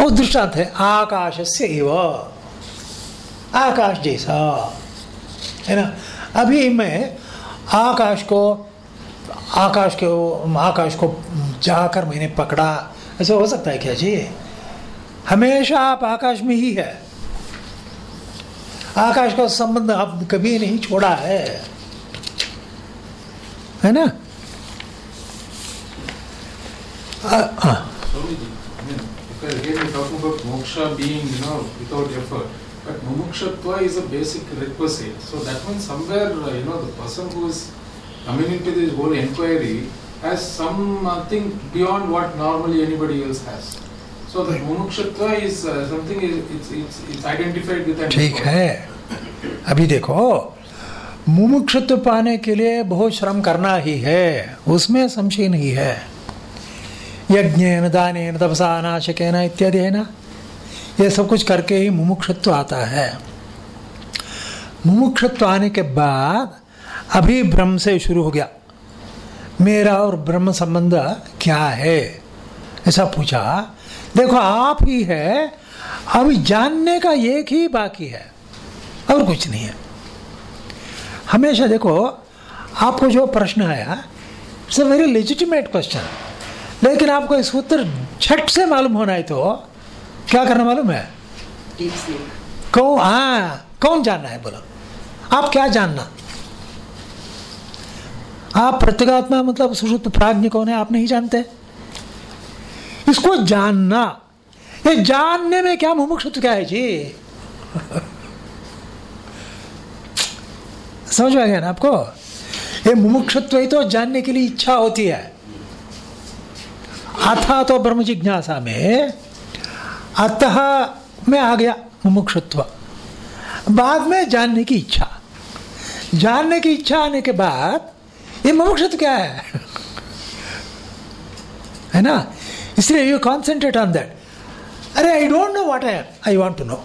वो दृष्टांत है आकाश से आकाश जैसा। है ना? अभी मैं आकाश को, आकाश के, आकाश को जाकर मैंने पकड़ा। ऐसा हो सकता है क्या जी? हमेशा आप आकाश में ही है। आकाश का संबंध आप कभी नहीं छोड़ा है। है ना आ, आ, Swamiji, I mean, because again we're talking about moksha being, you know, without effort. But mumukshatva is a basic requisite. So that means somewhere, uh, you know, the person who is coming into this whole inquiry has something beyond what normally anybody else has. So the mumukshatva is uh, something, is, it's, it's, it's identified with an ठीक. है अभी देखो मुमुक्षुत्व पाने के लिए बहुत श्रम करना ही है। उसमें संशय नहीं है। यज्ञ दान तपसा, नाशकेन इत्यादि, है ना? ये सब कुछ करके ही मुमुक्षुत्व आता है। मुमुक्षुत्व आने के बाद अभी ब्रह्म से शुरू हो गया। मेरा और ब्रह्म संबंध क्या है? ऐसा पूछा। देखो, आप ही है, अभी जानने का एक ही बाकी है, और कुछ नहीं है। हमेशा देखो आपको जो प्रश्न आया it's a very legitimate question लेकिन आपको इस उत्तर झट से मालूम होना है तो क्या करना मालूम है? कौन हाँ कौन जानना है बोलो। आप क्या जानना? आप प्रत्येगात्मा मतलब सुषुप्त प्राज्ञ कौन है आप नहीं जानते? इसको जानना। ये जानने में क्या मुमुक्षुत्व क्या है जी? समझ में आ गया ना आपको? ये मुमुक्षुत्व ही तो जानने के लिए इच्छा होती है। अथा तो ब्रह्म जिज्ञासा में, अतः में आ गया मुमुक्षुत्व। बाद में जानने की इच्छा। जानने की इच्छा आने के बाद, ये मुमुक्षुत्व क्या है? है ना? इसलिए यू कॉन्सेंट्रेट ऑन दैट अरे I don't know what I I want to know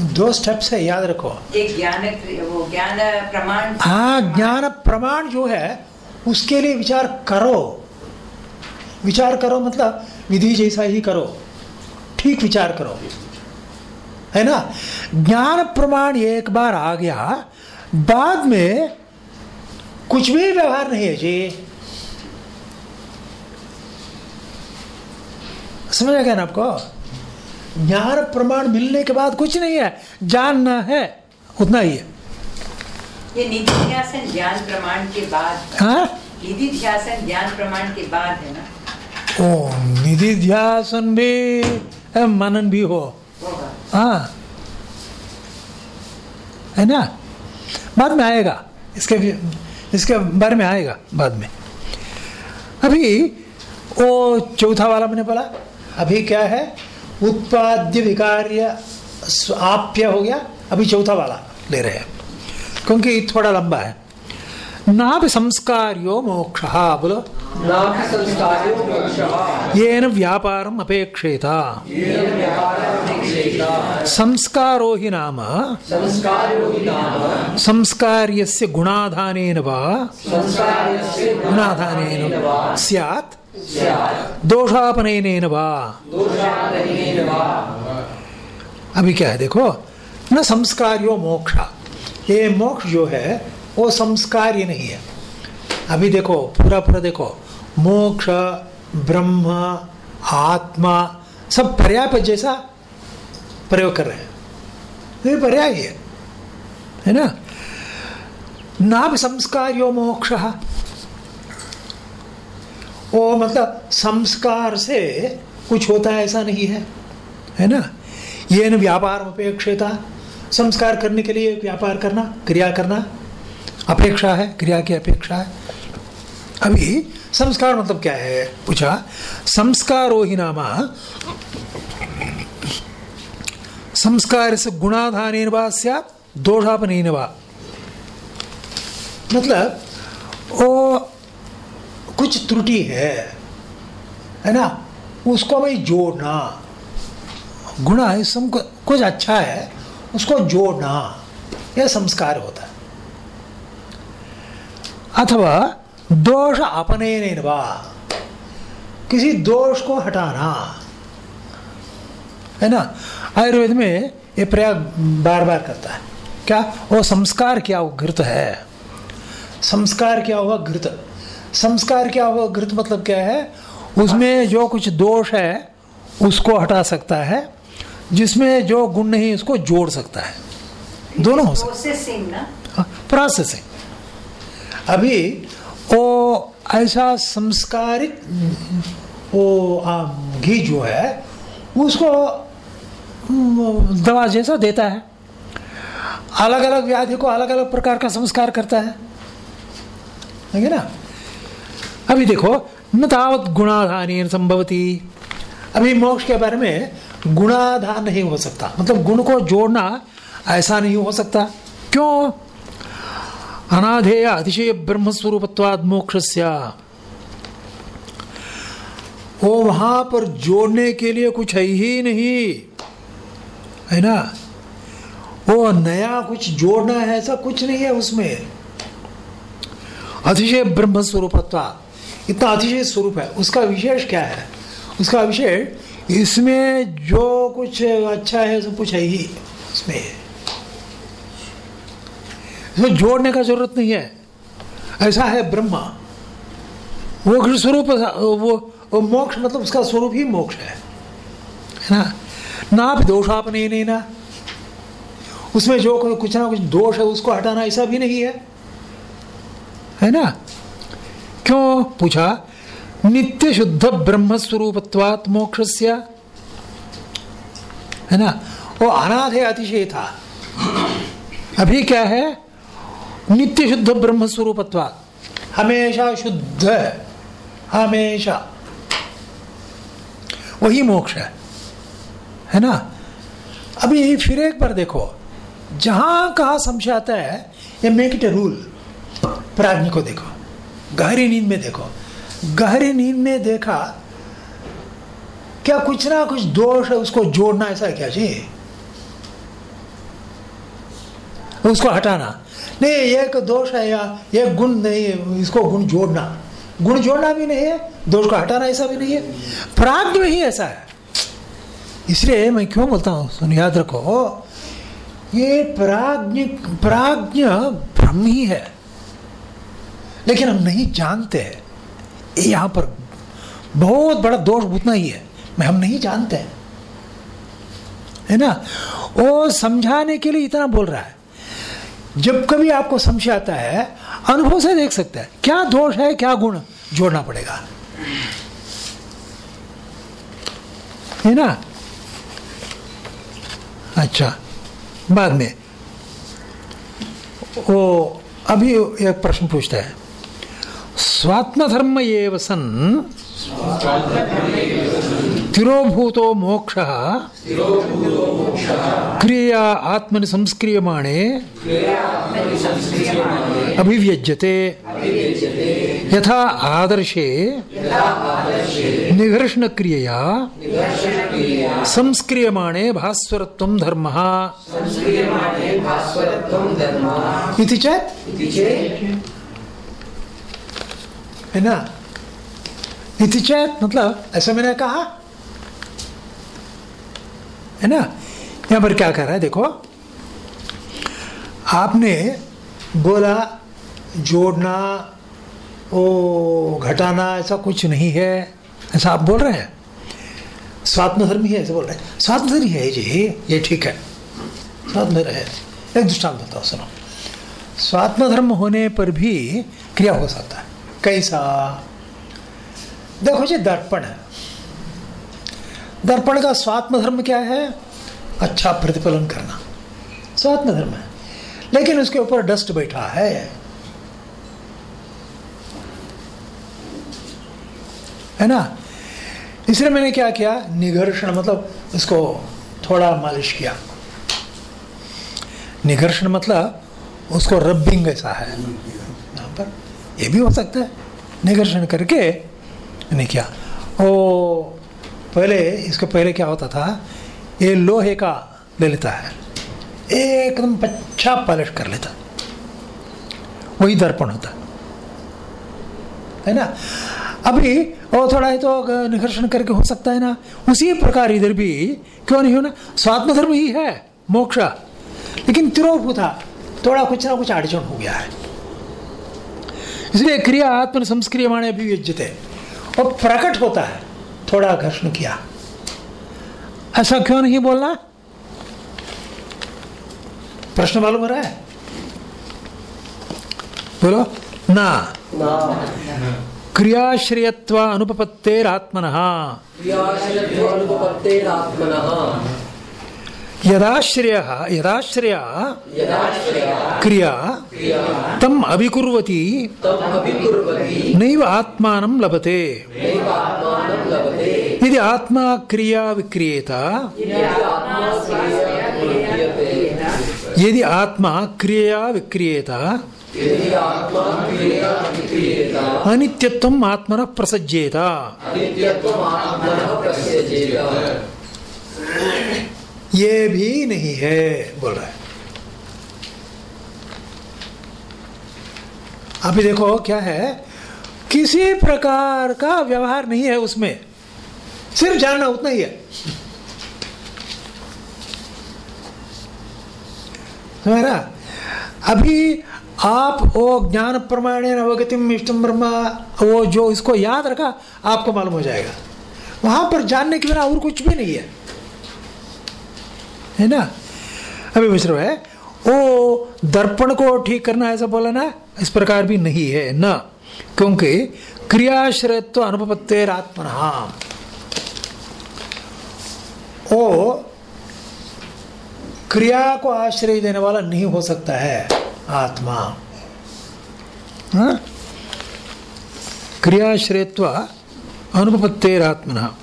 दो स्टेप्स है याद रखो। एक ज्ञान वो ज्ञान प्रमाण। हाँ ज्ञान प्रमाण जो है उसके लिए विचार करो। विचार करो मतलब विधि जैसा ही करो। ठीक विचार करो। है ना? ज्ञान प्रमाण एक बार आ गया बाद में कुछ भी व्यवहार नहीं है जी। समझ आ गया ना आपको? ज्ञान प्रमाण मिलने के बाद कुछ नहीं है जानना है उतना ही है। ये निधिध्यासन ज्ञान प्रमाण के बाद हाँ। निधिध्यासन ज्ञान प्रमाण के बाद है ना? ओ निधि ध्यासन भी मनन भी हो। हाँ। है ना? बाद में आएगा। इसके इसके बारे में आएगा बाद में। अभी वो चौथा वाला मैंने बोला अभी क्या है? उत्पाद्य विकार्य आप्य हो गया। अभी चौथा वाला ले रहे हैं। क्योंकि थोड़ा लंबा है। ना भी संस्कार्यो मोक्ष। बोलो येन व्यापारम अपेक्षेता। संस्कारो हि नाम। संस्कारो नाम। संस्कार्यस्य गुणाधानेन वा। गुणाधानेन स्यात्। दोषापनयनेन वा। अभी क्या है देखो न संस्कार्यो मोक्ष। ये मोक्ष जो है वो संस्कार्य नहीं है। अभी देखो पूरा पूरा देखो। मोक्ष, ब्रह्म, आत्मा, सब पर्याय पर जैसा प्रयोग कर रहे हैं। ये पर्याय है है। ना ना? भी संस्कार्यो मोक्ष। वो मतलब संस्कार से कुछ होता है, ऐसा नहीं है। है ना? ये न व्यापार अपेक्षता। संस्कार करने के लिए व्यापार करना, क्रिया करना, अपेक्षा है, क्रिया की अपेक्षा है। अभी संस्कार मतलब क्या है? पूछा। संस्कारो ही नामा। संस्कार से गुणाधान दोषापन वा। मतलब वो कुछ त्रुटि है है ना? उसको भाई जोड़ना। गुण है इसमें कु- कुछ अच्छा है, उसको जोड़ना। यह संस्कार होता है। अथवा दोष अपने वा किसी दोष को हटाना। है ना? आयुर्वेद में ये प्रयाग बार बार करता है। क्या? वो संस्कार क्या वो घृत है। संस्कार क्या हुआ घृत। संस्कार क्या हुआ घृत मतलब क्या है? उसमें जो कुछ दोष है उसको हटा सकता है। जिसमें जो गुण नहीं उसको जोड़ सकता है। दोनों हो सकते ना? प्रोसेसिंग अभी वो ऐसा संस्कारित वो घी जो है, उसको दवा जैसा देता है। अलग अलग व्याधि को अलग अलग प्रकार का संस्कार करता है। है ना? अभी देखो, न तावत गुणाधान संभवती। अभी मोक्ष के बारे में गुणाधान नहीं हो सकता। मतलब गुण को जोड़ना ऐसा नहीं हो सकता। क्यों? अनाधेय, अतिशय ब्रह्मस्वरूपत्वाद मोक्ष वो वहाँ पर जोड़ने के लिए कुछ है ही नहीं। है ना? वो नया कुछ जोड़ना है, ऐसा कुछ नहीं है उसमें। अतिशय ब्रह्म इतना अतिशय स्वरूप है। उसका विशेष क्या है? उसका विशेष, इसमें जो कुछ अच्छा है, सब कुछ है ही उसमें। इसमें जोड़ने का ज़रूरत नहीं है। ऐसा है ब्रह्मा। मोक्ष स्वरूप वो, वो मोक्ष मतलब उसका स्वरूप ही मोक्ष है। है ना? ना दोषापने नहीं नहीं ना उसमें जो कुछ ना कुछ दोष है उसको हटाना ऐसा भी नहीं है। है ना? क्यों? पूछा नित्य शुद्ध ब्रह्म स्वरूपत्वात् मोक्ष है ना? वो अनाथ है अतिशय था। अभी क्या है? नित्य शुद्ध ब्रह्म स्वरूपत्वात् हमेशा शुद्ध है हमेशा। वही मोक्ष है। है ना? अभी फिर एक बार देखो, जहाँ कहा समझ आता है, ये मेक इट ए रूल प्राज्ञ को देखो, गहरी नींद में देखो। गहरी नींद में देखा, क्या कुछ ना कुछ दोष है उसको जोड़ना ऐसा क्या जी? उसको हटाना। नहीं, एक दोष है या एक गुण नहीं है, इसको गुण जोड़ना। गुण जोड़ना भी नहीं है, दोष को हटाना ऐसा भी नहीं है। प्राग्ञ ही ऐसा है। इसलिए मैं क्यों बोलता हूँ सुन याद रखो, ये प्राज्ञ प्राज्ञ ब्रह्म ही। है लेकिन हम नहीं जानते ये यहाँ पर बहुत बड़ा दोष उतना ही है। मैं, हम नहीं जानते है। ना? वो समझाने के लिए इतना बोल रहा है। जब कभी आपको समझ आता है, अनुभव से देख सकते हैं, क्या दोष है, क्या गुण, जोड़ना पड़ेगा। है ना? अच्छा बाद में। वो अभी एक प्रश्न पूछता है। स्वात्म धर्म एव सन तिरोभूतो मोक्ष क्रिया आत्मनि संस्क्रियमाणे अभिव्यज्यते। यथा आदर्शे निघर्षण क्रियया संस्क्रियमाणे भास्वरत्वं धर्मः। इति चेत्? है ना इति चेत मतलब ऐसा मैंने कहा। है ना? यहाँ पर क्या कर रहा है, देखो। आपने बोला, जोड़ना, ओ, घटाना, ऐसा कुछ नहीं है। ऐसा आप बोल रहे हैं? स्वात्मधर्म ही, ऐसे बोल रहे हैं। स्वात्मधर्म है, जी, ये ठीक है। स्वात्मधर्म है। एक दृष्टांत बताओ सुनो। स्वात्मधर्म होने पर भी क्रिया हो सकता है। कैसा? देखो जी, दर्पण है। दर्पण का स्वात्म धर्म क्या है? अच्छा प्रतिफलन करना। स्वात्म धर्म है। लेकिन उसके ऊपर डस्ट बैठा है। है ना? इसलिए मैंने क्या किया? निघर्षण मतलब इसको थोड़ा मालिश किया। निघर्षण मतलब उसको रबिंग ऐसा है। यहाँ पर ये भी हो सकता है। निघर्षण करके नहीं किया। ओ पहले, इसके पहले क्या होता था? ये लोहे का ले लेता है। एकदम अच्छा पॉलिश कर लेता। वही दर्पण होता। है ना? अभी वो थोड़ा है तो निकर्षण करके हो सकता है ना। उसी प्रकार इधर भी क्यों नहीं हो ना स्वात्मधर्म ही है, मोक्ष। लेकिन तिरोभ था थोड़ा कुछ ना कुछ अड़चन हो गया है। इसलिए क्रिया आत्म संस्क्रिय माने अभिव्यजते और प्रकट होता है थोड़ा आकर्षण किया। ऐसा क्यों नहीं बोलना? प्रश्न मालूम हो रहा है? बोलो। ना। ना। क्रियाश्रियत्व क्रियाश्रयत्व अनुपत्तेरात्मन यदाश्रय यदाश्रय क्रिया तम अभिकुर्वती नैव आत्मानं लभते यदि आत्मा क्रिया विक्रियेत यदि आत्मा क्रिया विक्रियेत अनित्यत्वम आत्मन प्रसज्येत ये भी नहीं है, बोल रहा है। अभी देखो क्या है, किसी प्रकार का व्यवहार नहीं है उसमें। सिर्फ़ जानना उतना ही है। तुम्हारा अभी आप वो ज्ञान प्रमाण अवगतिम इष्टम ब्रह्मा, वो जो इसको याद रखा, आपको मालूम हो जाएगा। वहाँ पर जानने के बिना और कुछ भी नहीं है। है ना? अभी मिश्र है वो दर्पण को ठीक करना ऐसा बोला ना, इस प्रकार भी नहीं है, न? क्योंकि क्रियाश्रयत्व अनुपत्तेर आत्मना वो क्रिया को आश्रय देने वाला नहीं हो सकता है, आत्मा। हाँ? क्रियाश्रयत्व अनुपत्तेर आत्मना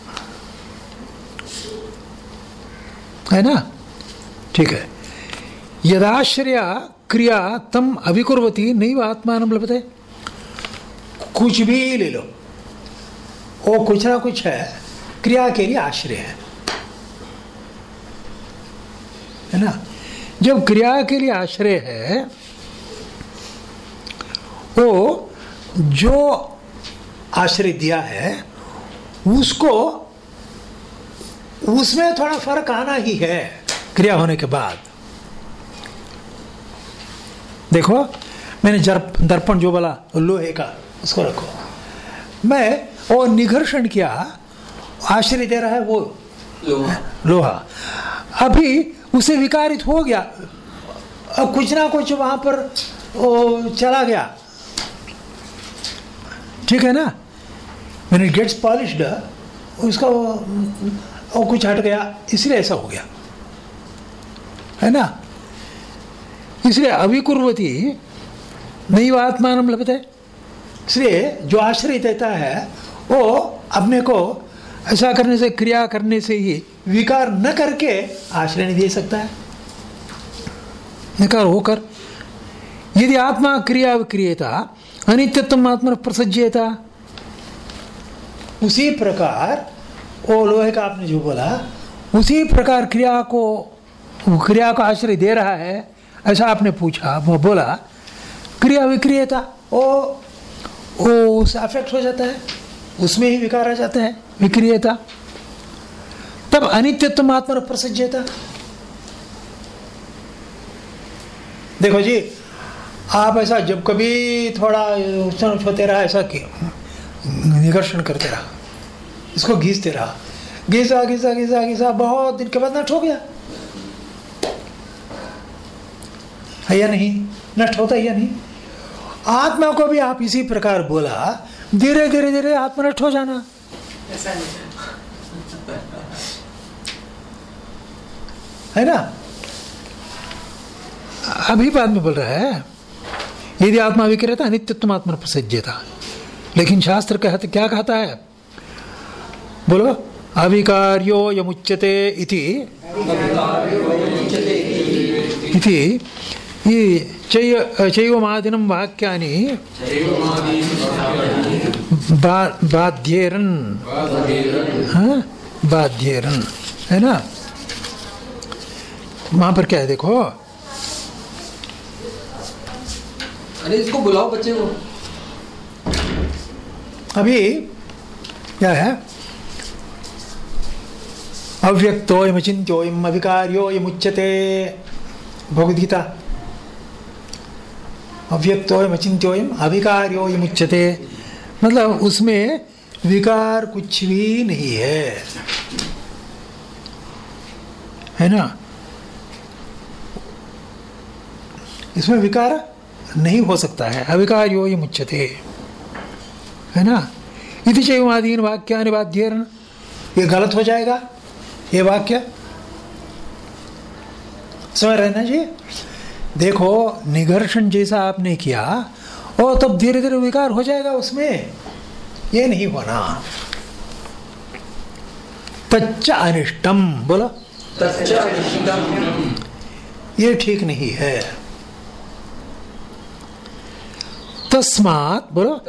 है ना? ठीक है। यदाश्रय क्रिया तम अभिकुर्वती नहीं आत्मान लभते। कुछ भी ले लो। वो कुछ ना कुछ है, क्रिया के लिए आश्रय है। है ना? जब क्रिया के लिए आश्रय है, वो जो आश्रय दिया है, उसको, उसमें थोड़ा फ़र्क आना ही है। क्रिया होने के बाद। देखो मैंने जर दर्पण जो बोला लोहे का उसको रखो। मैं वो निघर्षण किया आश्रय दे रहा है वो। लोहा। अभी उसे विकारित हो गया। अब कुछ ना कुछ वहाँ पर चला गया। ठीक है ना? मैंने गेट्स पॉलिश्ड उसका वो, वो कुछ हट गया। इसलिए ऐसा हो गया। है ना? इसलिए अभिकुर्वती नहीं आत्मान लभते। इसलिए जो आश्रय देता है, वो अपने को ऐसा करने से, क्रिया करने से ही विकार न करके आश्रय नहीं दे सकता है। निकार होकर, यदि आत्मा क्रिया विक्रियता अनित्यत्व आत्मा प्रसज्यता, उसी प्रकार, वो लोहे का आपने जो बोला, उसी प्रकार क्रिया को क्रिया को आश्रय दे रहा है। ऐसा आपने पूछा, वो बोला, क्रिया विक्रियता वो वो उससे अफेक्ट हो जाता है, उसमें ही विकार आ जाता है, विक्रियता। तब अनित्यत्व आत्मा प्रसज्यता देखो जी, आप ऐसा जब कभी थोड़ा होते रहा, ऐसा निकर्षण करते रहा, इसको घीसते रहा, घिसा घिसा घिसा घिसा, बहुत दिन के बाद ना हो गया। है या नहीं? नष्ट होता है या नहीं? आत्मा को भी आप इसी प्रकार बोला धीरे धीरे धीरे आत्मा नष्ट हो जाना। है। ना? अभी बाद में बोल रहा है यदि आत्मा विक्रेता अनित्यत्व आत्मा प्रसज्यता लेकिन शास्त्र कहते क्या कहता है? बोलो अविकार्यो यमुच्यते इति। इति ఈ చైవ చైవమాదినం వాక్యాన్ని बा, बाध्येरन हाँ बाध्येरन है ना वहां पर क्या है देखो अरे इसको बुलाओ बच्चे को अभी क्या है अव्यक्तोयम चिंत्योयम अभिकार्योयम उच्यते भगवदगीता अव्यक्तोयम अचिंत्योयम अभिकार्योयम उच्यते मतलब उसमें विकार कुछ भी नहीं है। है ना? इसमें विकार नहीं हो सकता है। अविकार्यो ये मुच्यते है ना? इति चैवादीन वाक्यानि बाध्येरन ये गलत हो जाएगा, ये वाक्य। समझ रहे ना जी देखो निघर्षण जैसा आपने किया और तब धीरे धीरे विकार हो जाएगा उसमें। ये नहीं होना। तच्च अनिष्टम बोलो। ये ठीक नहीं है। तस्मात बोलो।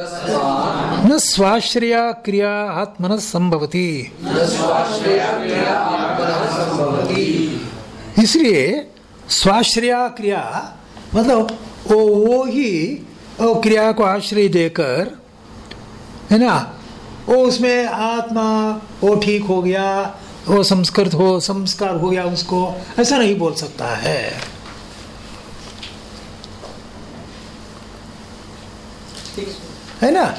न स्वाश्रया क्रिया आत्मन संभवती। इसलिए स्वाश्रया क्रिया मतलब वो वो ही वो क्रिया को आश्रय देकर है ना? वो उसमें आत्मा वो ठीक हो गया वो संस्कृत हो संस्कार हो गया उसको ऐसा नहीं बोल सकता है। है है ना?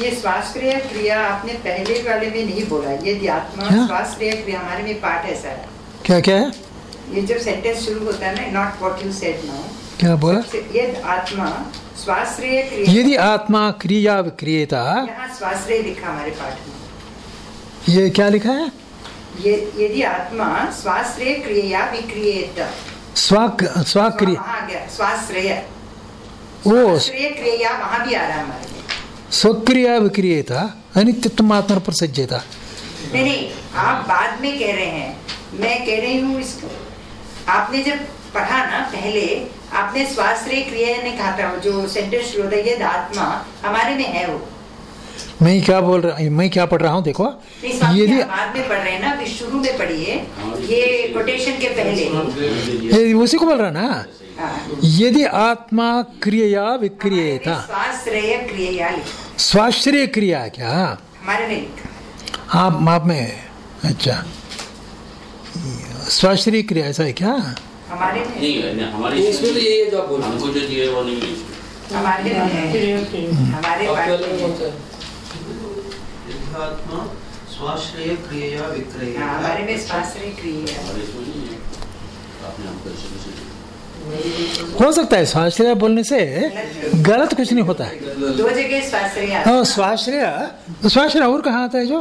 ये स्वाश्रय क्रिया आपने पहले वाले में नहीं बोला यदि आत्मा क्या? स्वाश्रय क्रिया हमारे में पाठ ऐसा है। क्या क्या है? ये जब सेंटेंस शुरू होता है ना not what you said now क्या बोला? यदि आत्मा स्वाश्रय क्रिया यदि आत्मा क्रिया विक्रियता यहाँ स्वाश्रय लिखा हमारे पाठ में। ये क्या लिखा है? ये यदि आत्मा स्वाश्रय क्रिया विक्रियेत स्वा स्वाक्रिय स्वाश्रय। ओ क्रिया वहाँ भी आ रहा है हमारे स्वक्रिया विक्रियता अनित्यत्व आत्मा प्रसज्यता नहीं नहीं आप बाद में कह रहे हैं। मैं कह रही हूँ इसको। आपने जब पढ़ा ना पहले आपने स्वाश्रय क्रिया ने कहा था जो सेंटेंस शुरू होता है आत्मा हमारे में है वो। मैं क्या बोल रहा मैं क्या पढ़ रहा हूँ देखो। नहीं यदि आप बाद में पढ़ रहे हैं ना अभी शुरू में पढ़िए। ये कोटेशन के पहले। ये उसी को बोल रहा ना? हाँ। यदि आत्मा क्रिया विक्रियता स्वाश्रय क्रिया स्वाश्रय क्रिया क्या? हमारे में लिखा। आप माप में अच्छा। स्वाश्रय क्रिया ऐसा है क्या? हमारे नहीं हमारी इसमें तो यही है जो आप बोल हमको जो दिए वो नहीं हमारे हमारे हैं है। है। आत्मा स्वाश्रय क्रिया विक्रय। हाँ, हमारे में स्वाश्रय क्रिया है। आपने हमको हो सकता है स्वाश्रय बोलने से गलत कुछ नहीं होता है। दो जगह स्वाश्रय हाँ। स्वाश्रय तो स्वाश्रय और कहाँ आता है जो?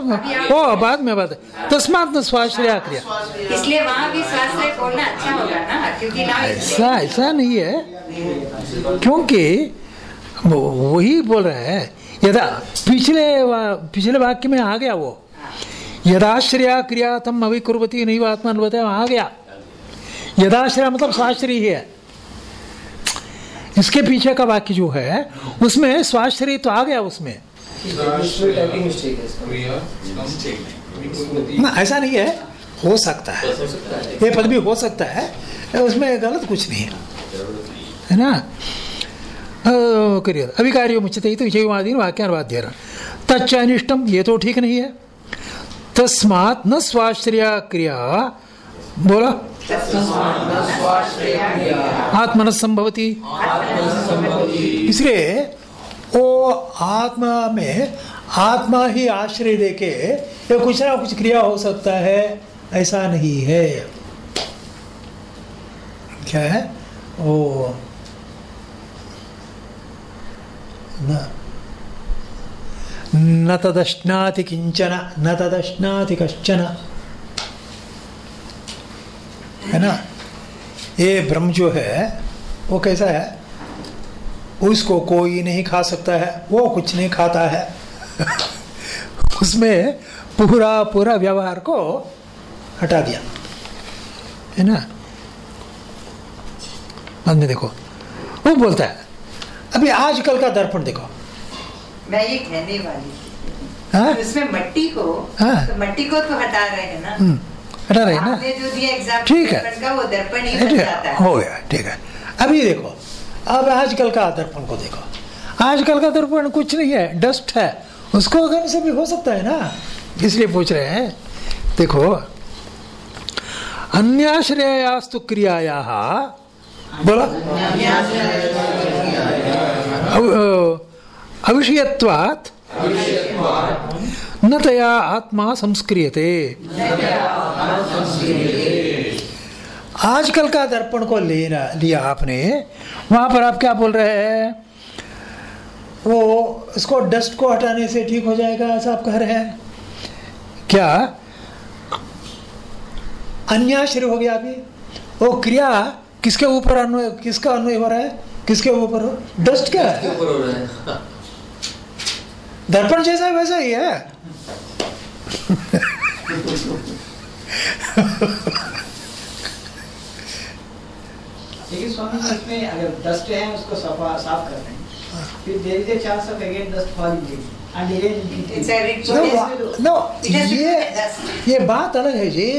ओ बाद में बात है। तस्मात न स्वाश्रय क्रिया इसलिए वहाँ भी स्वाश्रय बोलना अच्छा होगा ना क्योंकि ऐसा ऐसा नहीं है। क्योंकि वही बोल रहे हैं यदा पिछले वा- पिछले वाक्य में आ गया वो। यदाश्रया क्रिया तम अविकुर्वती नहीं आत्मा आ गया। यदाश्रय मतलब स्वाश्रय ही है। इसके पीछे का वाक्य जो है उसमें स्वाश्रय तो आ गया उसमें। है ना ऐसा नहीं है हो सकता है। हो सकता है। ये पद भी हो सकता है उसमें गलत कुछ नहीं है। है ना? करिए अभिकार्य मुच्यते तो विषयवादीन वाक्यार्वाद्य तच्च अनिष्टम ये तो ठीक नहीं है। तस्मात न स्वाश्रया क्रिया। बोला। आत्मन संभवती इसलिए वो आत्मा में आत्मा ही आश्रय देके ये कुछ ना कुछ क्रिया हो सकता है, ऐसा नहीं है। क्या है? ओ न न तदश्नाति किंचन, न तदश्नाति कश्चन। है ना? ये ब्रह्म जो है वो कैसा है? उसको कोई नहीं खा सकता है वो कुछ नहीं खाता है। उसमें पूरा पूरा व्यवहार को हटा दिया। है ना? बाद में देखो। वो बोलता है अभी आजकल का दर्पण देखो। मैं ये कहने वाली थी। हाँ? उसमें मट्टी को हाँ। तो मट्टी को तो हटा रहे हैं ना? हम्म, हटा रहे ना? ठीक है। दर्पण का वो दर्पण ही ठीक है। हो। गया ठीक है। अभी देखो अब आजकल का दर्पण को देखो। आजकल का दर्पण कुछ नहीं है डस्ट है। उसको अगर से भी हो सकता है ना? इसलिए पूछ रहे हैं। देखो अन्याश्रयास्तु क्रियाया बोला। अव- अविषयत्वात्। न तया आत्मा संस्क्रियते। आजकल का दर्पण को लेना लिया आपने वहाँ पर आप क्या बोल रहे हैं? वो इसको डस्ट को हटाने से ठीक हो जाएगा ऐसा आप कह रहे हैं? क्या? अन्याय शुरू हो गया अभी। वो क्रिया किसके ऊपर अन्वय किसका अन्वय हो रहा है? किसके ऊपर? हो डस्ट क्या? है दर्पण जैसा वैसा ही है। देखिए स्वामी जी इसमें अगर डस्ट है उसको सफ़ा साफ़ कर रहे हैं। फिर there there chance of again dust falling and no ये ये बात अलग है जी।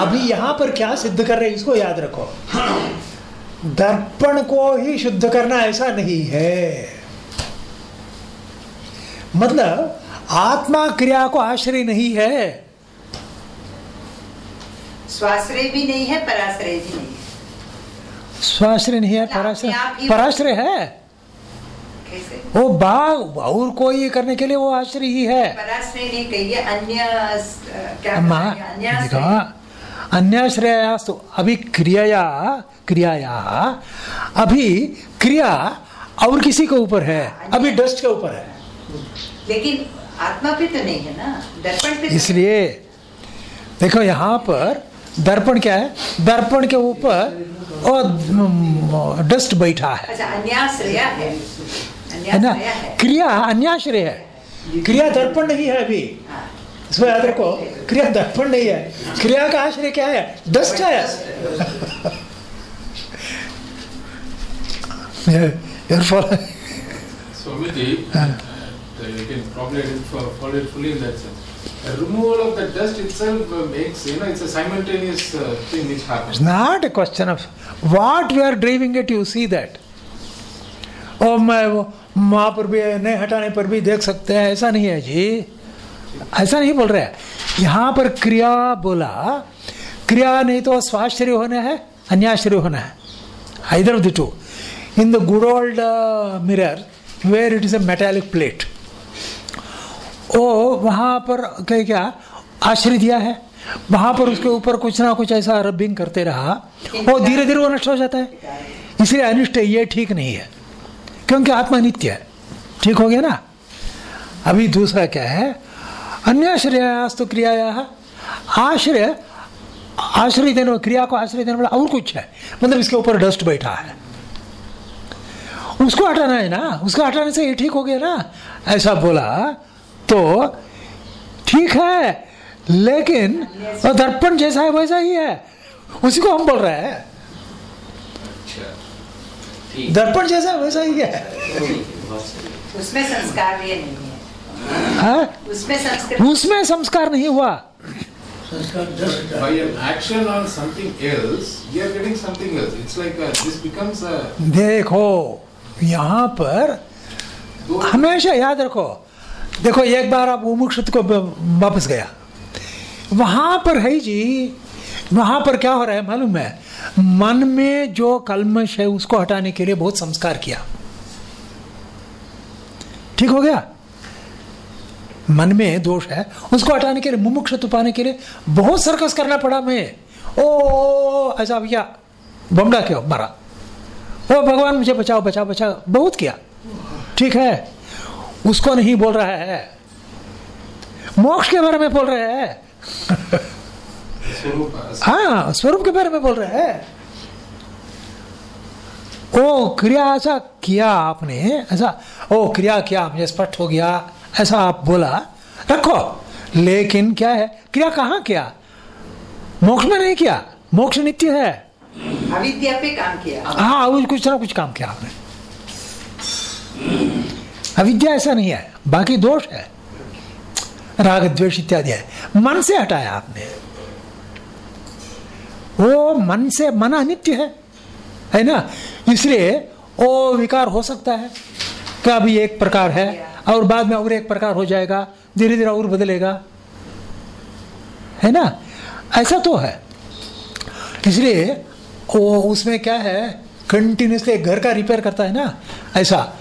अभी यहाँ पर क्या सिद्ध कर रहे हैं इसको याद रखो। दर्पण को ही शुद्ध करना ऐसा नहीं है। मतलब आत्मा क्रिया को आश्रय नहीं है। स्वाश्रय भी नहीं है पराश्रय भी नहीं है। स्वाश्रय नहीं है पराश्रय पराश्रय है। कैसे? वो बाघ और कोई करने के लिए वो आश्रय ही है। पराश्रय नहीं कहिए अन्य अन्याश्रयास्तु अभी क्रियाया क्रियाया अभी क्रिया और किसी के ऊपर है अभी डस्ट के ऊपर है। लेकिन आत्मा पे तो नहीं है ना? दर्पण पे इसलिए देखो यहाँ पर दर्पण क्या है? दर्पण के ऊपर और डस्ट बैठा है। अच्छा अन्याश्रय है। है ना? है। क्रिया अन्याश्रय है। क्रिया दर्पण नहीं है अभी। हाँ। इसमें याद रखो क्रिया दर्पण नहीं है। क्रिया का आश्रय क्या है? डस्ट है। You're following- Uh, again, probably follow it fully in that sense. The removal of the dust itself uh, makes, you know, it's a simultaneous uh, thing which happens. It's not a question of what we are driving at, you see that. और मैं वो वहाँ पर भी नहीं हटाने पर भी देख सकते हैं ऐसा नहीं है जी ऐसा नहीं बोल रहे हैं यहाँ पर क्रिया बोला क्रिया नहीं तो स्वाश्चर्य होना है अन्याश्चर्य होना है either of the two in the good old uh, mirror where it is a metallic ओ वहाँ पर क्या क्या? आश्रय दिया है। वहाँ पर उसके ऊपर कुछ ना कुछ ऐसा रबिंग करते रहा। वो धीरे धीरे वो नष्ट हो जाता है। इसलिए अनिष्ट ये ठीक नहीं है। क्योंकि आत्मा नित्य है। ठीक हो गया ना? अभी दूसरा क्या है? अन्याश्रयास्तु क्रियाया। आश्रय आश्रय देने क्रिया को आश्रय देने वाला और कुछ है। मतलब इसके ऊपर डस्ट बैठा है। उसको हटाना है ना? उसको हटाने से ये ठीक हो गया ना? ऐसा बोला तो ठीक है लेकिन दर्पण जैसा है वैसा ही है। उसी को हम बोल रहे हैं। अच्छा। दर्पण जैसा है वैसा ही है। उसमें संस्कार ये नहीं है। हाँ? उसमें संस्कृत उसमें संस्कार नहीं हुआ। uh. देखो यहाँ पर हमेशा याद रखो देखो, एक बार आप उमुक्षित को वापस गया। वहाँ पर है जी, वहाँ पर क्या हो रहा है मालूम है? मन में जो कलमश है, उसको हटाने के लिए बहुत संस्कार किया। ठीक हो गया? मन में दोष है, उसको हटाने के लिए मुमुक्षत्व पाने के लिए बहुत सर्कस करना पड़ा मैं ओ, ऐसा भैया, बमड़ा क्यों? मारा। ओ, भगवान मुझे बचाओ बचाओ बचाओ। बहुत किया। ठीक है? उसको नहीं बोल रहा है। मोक्ष के बारे में बोल रहे हैं। हाँ स्वरूप के बारे में बोल रहे हैं। ओ क्रिया ऐसा किया आपने ऐसा ओ क्रिया किया मुझे स्पष्ट हो गया ऐसा आप बोला। रखो लेकिन क्या है क्रिया कहाँ किया? मोक्ष में नहीं किया मोक्ष नित्य है। अविद्या पे काम किया। हाँ कुछ ना कुछ काम किया आपने। अविद्या ऐसा नहीं है, बाकी दोष है। राग, द्वेष इत्यादि है। मन से हटाया आपने। वो मन से मन अनित्य है है ना? इसलिए वो विकार हो सकता है, कि एक प्रकार है, और बाद में और एक प्रकार हो जाएगा धीरे धीरे और बदलेगा। है ना? ऐसा तो है। इसलिए वो उसमें क्या है कंटिन्यूसली घर का रिपेयर करता है ना? ऐसा।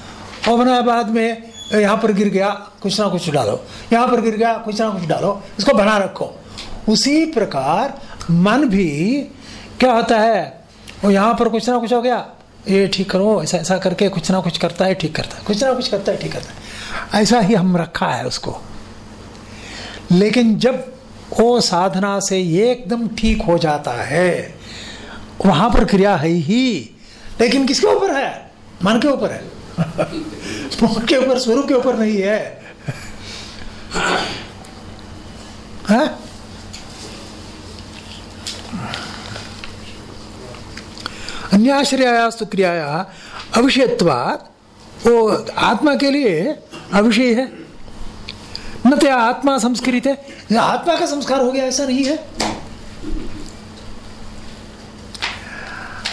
और बना बाद में यहाँ पर गिर गया, कुछ ना कुछ डालो। यहाँ पर गिर गया, कुछ ना कुछ डालो, इसको बना रखो। उसी प्रकार मन भी क्या होता है, वो यहाँ पर कुछ ना कुछ हो गया, ये ठीक करो, ऐसा ऐसा करके कुछ ना कुछ करता है, ठीक करता है। कुछ ना कुछ करता है, ठीक करता है। ऐसा ही हम रखा है उसको। लेकिन जब वो साधना से एकदम ठीक हो जाता है, वहाँ पर क्रिया है ही। लेकिन किसके ऊपर है? मन के ऊपर है। मन के ऊपर स्वरूप के ऊपर नहीं है। हाँ? अन्याश्रयास्तु क्रियाया अविषयत्वात् वो आत्मा के लिए अविषय है। न तो आत्मा संस्कृत है। आत्मा का संस्कार हो गया, ऐसा नहीं है।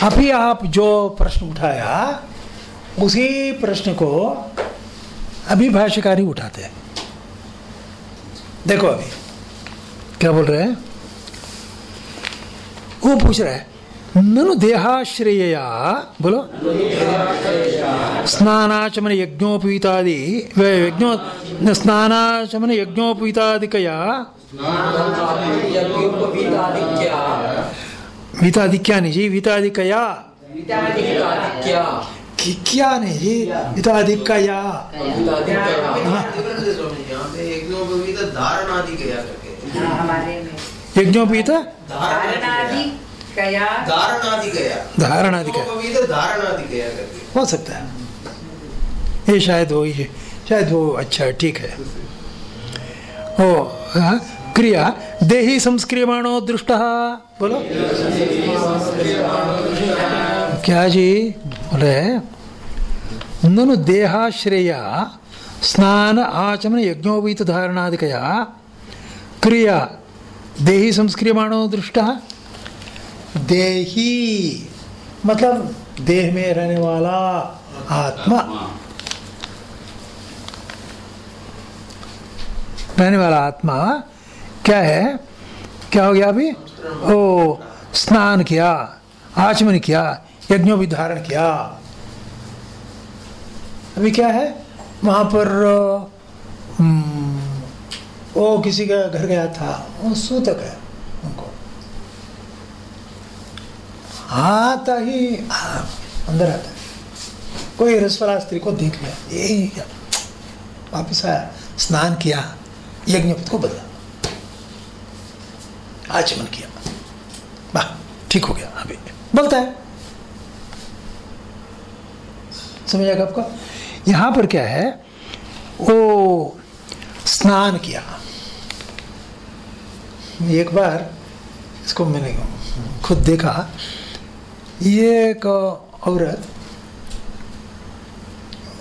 अभी आप जो प्रश्न उठाया उसी प्रश्न को अभी भाष्यकारी उठाते हैं। देखो अभी क्या बोल रहे हैं? वो पूछ रहे हैं ननु देहाश्रयया बोलो। स्नानाचमन यज्ञोपवीतादि यज्ञो स्नानाचमन यज्ञोपवीतादिकया। वीतादिक्या नहीं जी वीतादिकया। क्या नहीं जी वीतादिकया वीतादिक्या डिफरेंस है स्वामी जी यहाँ पे यज्ञोपवीत धारण आदि गया करके हाँ, हमारे में यज्ञोपवीत धारणादि गया का यज्ञोपवीत धारण आदि गया हो सकता है ये शायद वो ये शायद वो अच्छा है ठीक है ओ हाँ, क्रिया देही संस्क्रियमाणो दृष्ट बोलो क्या जी? बोले ननु देहाश्रय स्नान आचमन यज्ञोपीत धारणादिकया क्रिया देही संस्क्रियमाणो दृष्ट। देही मतलब देह में रहने वाला आत्मा। रहने वाला आत्मा क्या है? क्या हो गया अभी? ओ स्नान किया आचमन किया। यज्ञों भी धारण किया। अभी क्या है? वहाँ पर वो किसी का घर गया था। वो सूतक है उनको। आता ही अंदर आता कोई रसवाला स्त्री को देख लिया। यही वापिस आया, स्नान किया, यज्ञ को बदला। आचमन किया। वाह, ठीक हो गया अभी। बोलता है। समझ आएगा आपको? यहाँ पर क्या है? वो स्नान किया। एक बार इसको मैंने खुद देखा। ये एक औरत,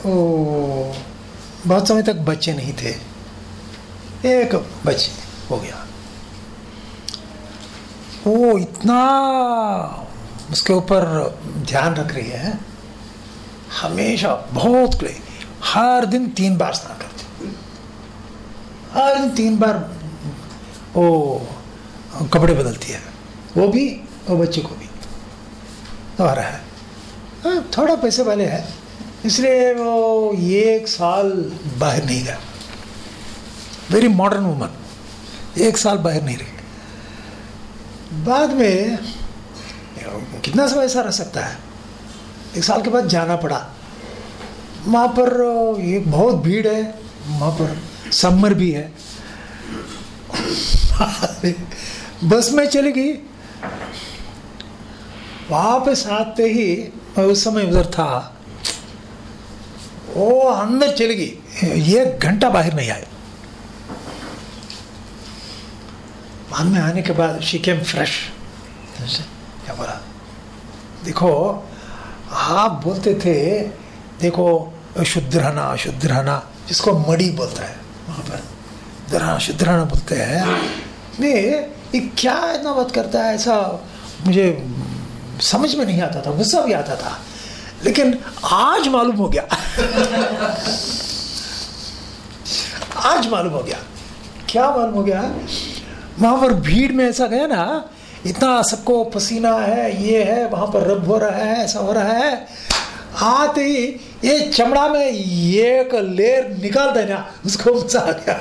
वो बहुत समय तक बच्चे नहीं थे। एक बच्चे हो गया। वो इतना उसके ऊपर ध्यान रख रही है। हमेशा बहुत क्ले हर दिन तीन बार स्नान करती। हर दिन तीन बार वो कपड़े बदलती है। वो भी और बच्चे को भी। आ रहा है। हाँ, थोड़ा पैसे वाले है। इसलिए वो एक साल बाहर नहीं गया वेरी मॉडर्न वुमन एक साल बाहर नहीं रही। बाद में कितना समय ऐसा रह सकता है? एक साल के बाद जाना पड़ा। वहाँ पर एक बहुत भीड़ है, वहाँ पर समर भी है। बस में चली गई। वापस आते ही मैं उस समय उधर था। वो अंदर चली गई। एक घंटा बाहर नहीं आए बाद में आने के बाद शी केम फ्रेश क्या बोला? देखो आप बोलते थे, देखो शुद्ध रहना अशुद्ध रहना जिसको मड़ी बोलता है, वहाँ पर। दरहा शुद्ध रहना बोलते हैं। ये क्या इतना बात करता है, ऐसा मुझे समझ में नहीं आता था, गुस्सा भी आता था। लेकिन आज मालूम हो गया। आज मालूम हो गया। क्या मालूम हो गया? वहाँ पर भीड़ में ऐसा गया ना इतना सबको पसीना है ये है वहाँ पर रब हो रहा है ऐसा हो रहा है। आते ही ये चमड़ा में एक लेर निकाल देना उसको मज़ा आ गया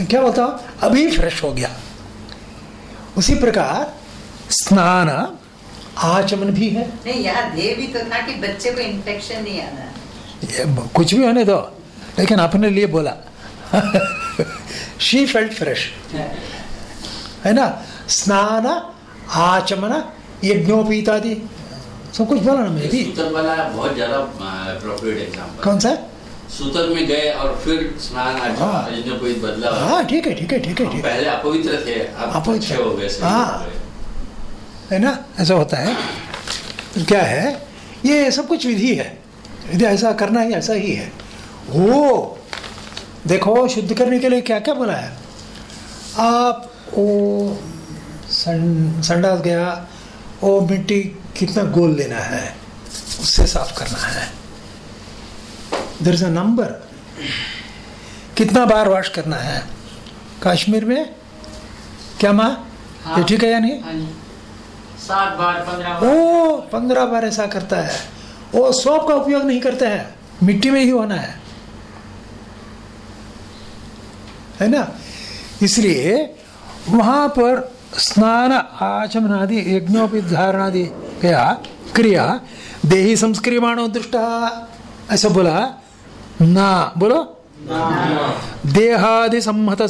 क्या बोलता हूँ? अभी फ्रेश हो गया। उसी प्रकार स्नान आचमन भी है। नहीं यहाँ ध्येय भी तो था कि बच्चे को इन्फेक्शन नहीं आना। ये कुछ भी होने दो। लेकिन अपने लिए बोला शी फेल्ट फ्रेश है ना स्नान आचमन यज्ञोपीतादि सब कुछ बोला ना मैं भी सूतर वाला बहुत ज़्यादा कौन सा सूतर में गए और फिर स्नान। आचमन कोई बदला हाँ ठीक है ठीक है ठीक है ठीक है पहले अपवित्र थे अब अपवित्र। अच्छे हो गए सही हाँ। हो ना ऐसा होता है क्या है ये सब कुछ विधि है विधि ऐसा करना ही ऐसा ही है वो देखो शुद्ध करने के लिए क्या क्या बोला है? आप वो संडास गया वो मिट्टी कितना गोल लेना है उससे साफ़ करना है। देर इज़ अ नंबर कितना बार वॉश करना है? कश्मीर में? क्या माँ? ये ठीक है या नहीं? हाँ सात बार पंद्रह बार। ओ पंद्रह बार ऐसा करता है। वो सोप का उपयोग नहीं करते हैं। मिट्टी में ही होना है। है ना? इसलिए वहाँ पर स्नान आचमन आदि यज्ञोपधारणादि क्या क्रिया देही संस्क्रियमाणो दृष्ट ऐसा बोला ना बोलो? देहादि सम्मत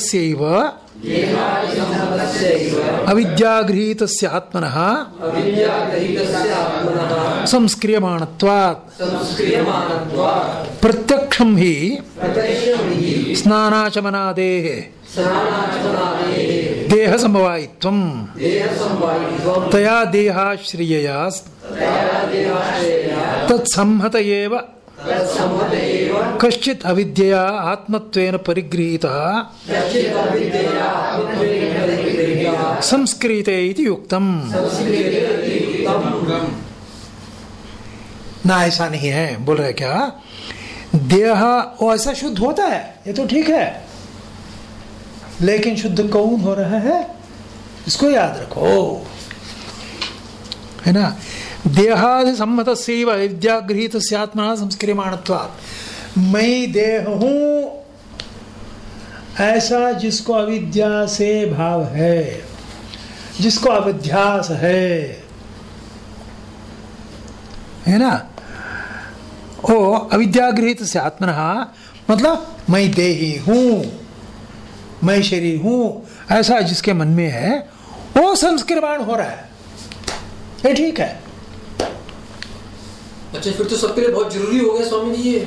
अविद्यागृहीतस्य आत्मनः संस्क्रियमाणत्वात् प्रत्यक्षं हि स्नानाचमनादेः देहसमवायित्वं तया देहाश्रियया तत्सम्मत एव कश्चित् अविद्यया आत्मत्वेन परिगृहीतः संस्कृते इति ना ऐसा नहीं है, बोल रहे क्या? देह वो ऐसा शुद्ध होता है, ये तो ठीक है। लेकिन शुद्ध कौन हो रहा है? इसको याद रखो। है ना? देहादि सम्मत विद्यागृहित आत्मा संस्क्रियमाणत्वात्। मैं देह हूँ, ऐसा जिसको अविद्या से भाव है, जिसको अविध्यास है। है ना? ओ अविद्यागृहित से आत्मन मतलब मैं देही हूँ मैं शरीर हूँ, ऐसा जिसके मन में है, वो संस्कृत हो रहा है। ये ठीक है। अच्छा फिर तो सबके लिए बहुत ज़रूरी हो गया स्वामी जी ये।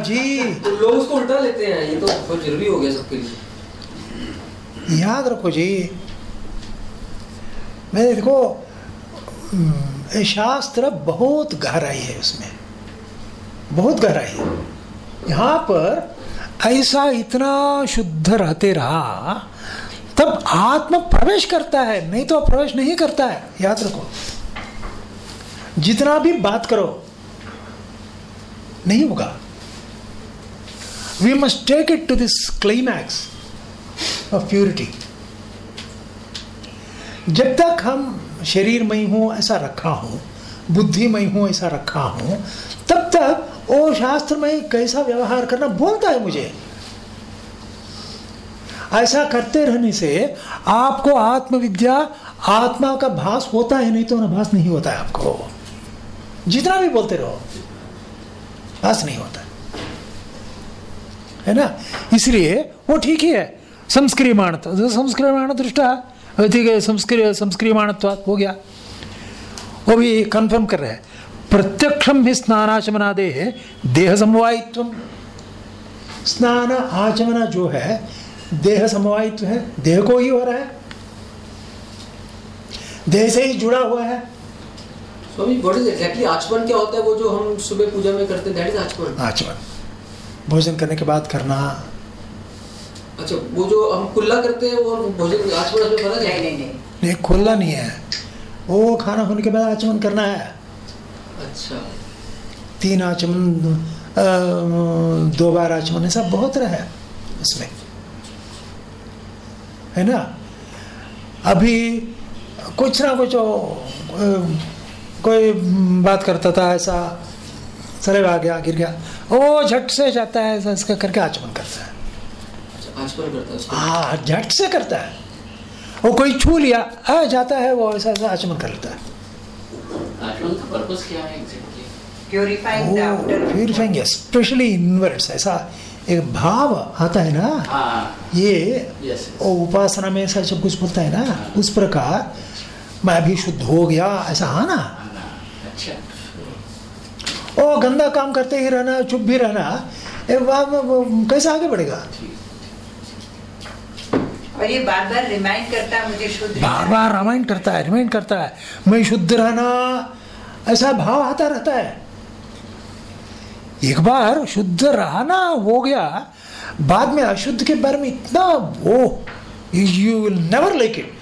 जी? तो लोग उसको उल्टा लेते हैं ये तो बहुत ज़रूरी हो गया सबके लिए। याद रखो जी मैं देखो शास्त्र बहुत गहराई है उसमें बहुत गहराई है। यहाँ पर ऐसा इतना शुद्ध रहते रहा तब आत्म प्रवेश करता है नहीं तो प्रवेश नहीं करता है याद रखो। जितना भी बात करो, नहीं होगा। We must take it to this climax of purity जब तक हम शरीर में हूँ, ऐसा रखा हूँ बुद्धि में हूँ, ऐसा रखा हूँ, तब तक ओ शास्त्र में कैसा व्यवहार करना बोलता है मुझे। ऐसा करते रहने से आपको आत्मविद्या, आत्मा का भास होता है, नहीं तो ना भास नहीं होता है आपको। जितना भी बोलते रहो भास नहीं होता। है ना? इसलिए वो ठीक ही है। संस्क्रियमाण संस्क्रियमाण दृष्टा ठीक है संस्क्रिय संस्क्रियमाण हो गया। वो भी कंफर्म कर रहे हैं। प्रत्यक्षम ही स्नानाचमनादे है देह समवायित्व स्नान आचमना जो है देह समवायित्व है, देह को ही हो रहा है। देह से ही जुड़ा हुआ है। स्वामी व्हाट इज़ एग्जैक्टली आचमन क्या होता है वो जो हम सुबह पूजा में करते हैं दैट इज़ आचमन आचमन भोजन करने के बाद करना अच्छा वो जो हम कुल्ला करते हैं वो भोजन आचमन में फ़र्क नहीं नहीं नहीं नहीं खुला नहीं है वो खाना होने के बाद आचमन करना है अच्छा तीन आचमन दो बार आचमन ऐसा बहुत रहा है इसमें है ना अभी कुछ ना कुछ कोई बात करता था ऐसा चले आ गया गिर गया वो झट से जाता है ऐसा इसका करके आचमन करता है। अच्छा है हाँ झट से करता है। वो कोई छू लिया आ जाता है वो ऐसा ऐसा आचमन कर लेता है। आचमन का पर्पस क्या है exactly purifying the outer purifying specially inwards ऐसा एक भाव आता है ना? हाँ। ये यस वो उपासना में ऐसा जब कुछ बोलता है ना? उस प्रकार मैं अभी शुद्ध हो गया ऐसा हाँ ना? अच्छा। ओ गंदा काम करते ही रहना चुप भी रहना ए, वाह, वाह, वाह, कैसे आगे बढ़ेगा? और ये बार बार रिमाइंड करता है मुझे शुद्ध बार बार रामायण करता है रिमाइंड करता है मैं शुद्ध रहना ऐसा भाव आता रहता है। एक बार शुद्ध रहना हो गया बाद में अशुद्ध के बारे में इतना वो you will never like it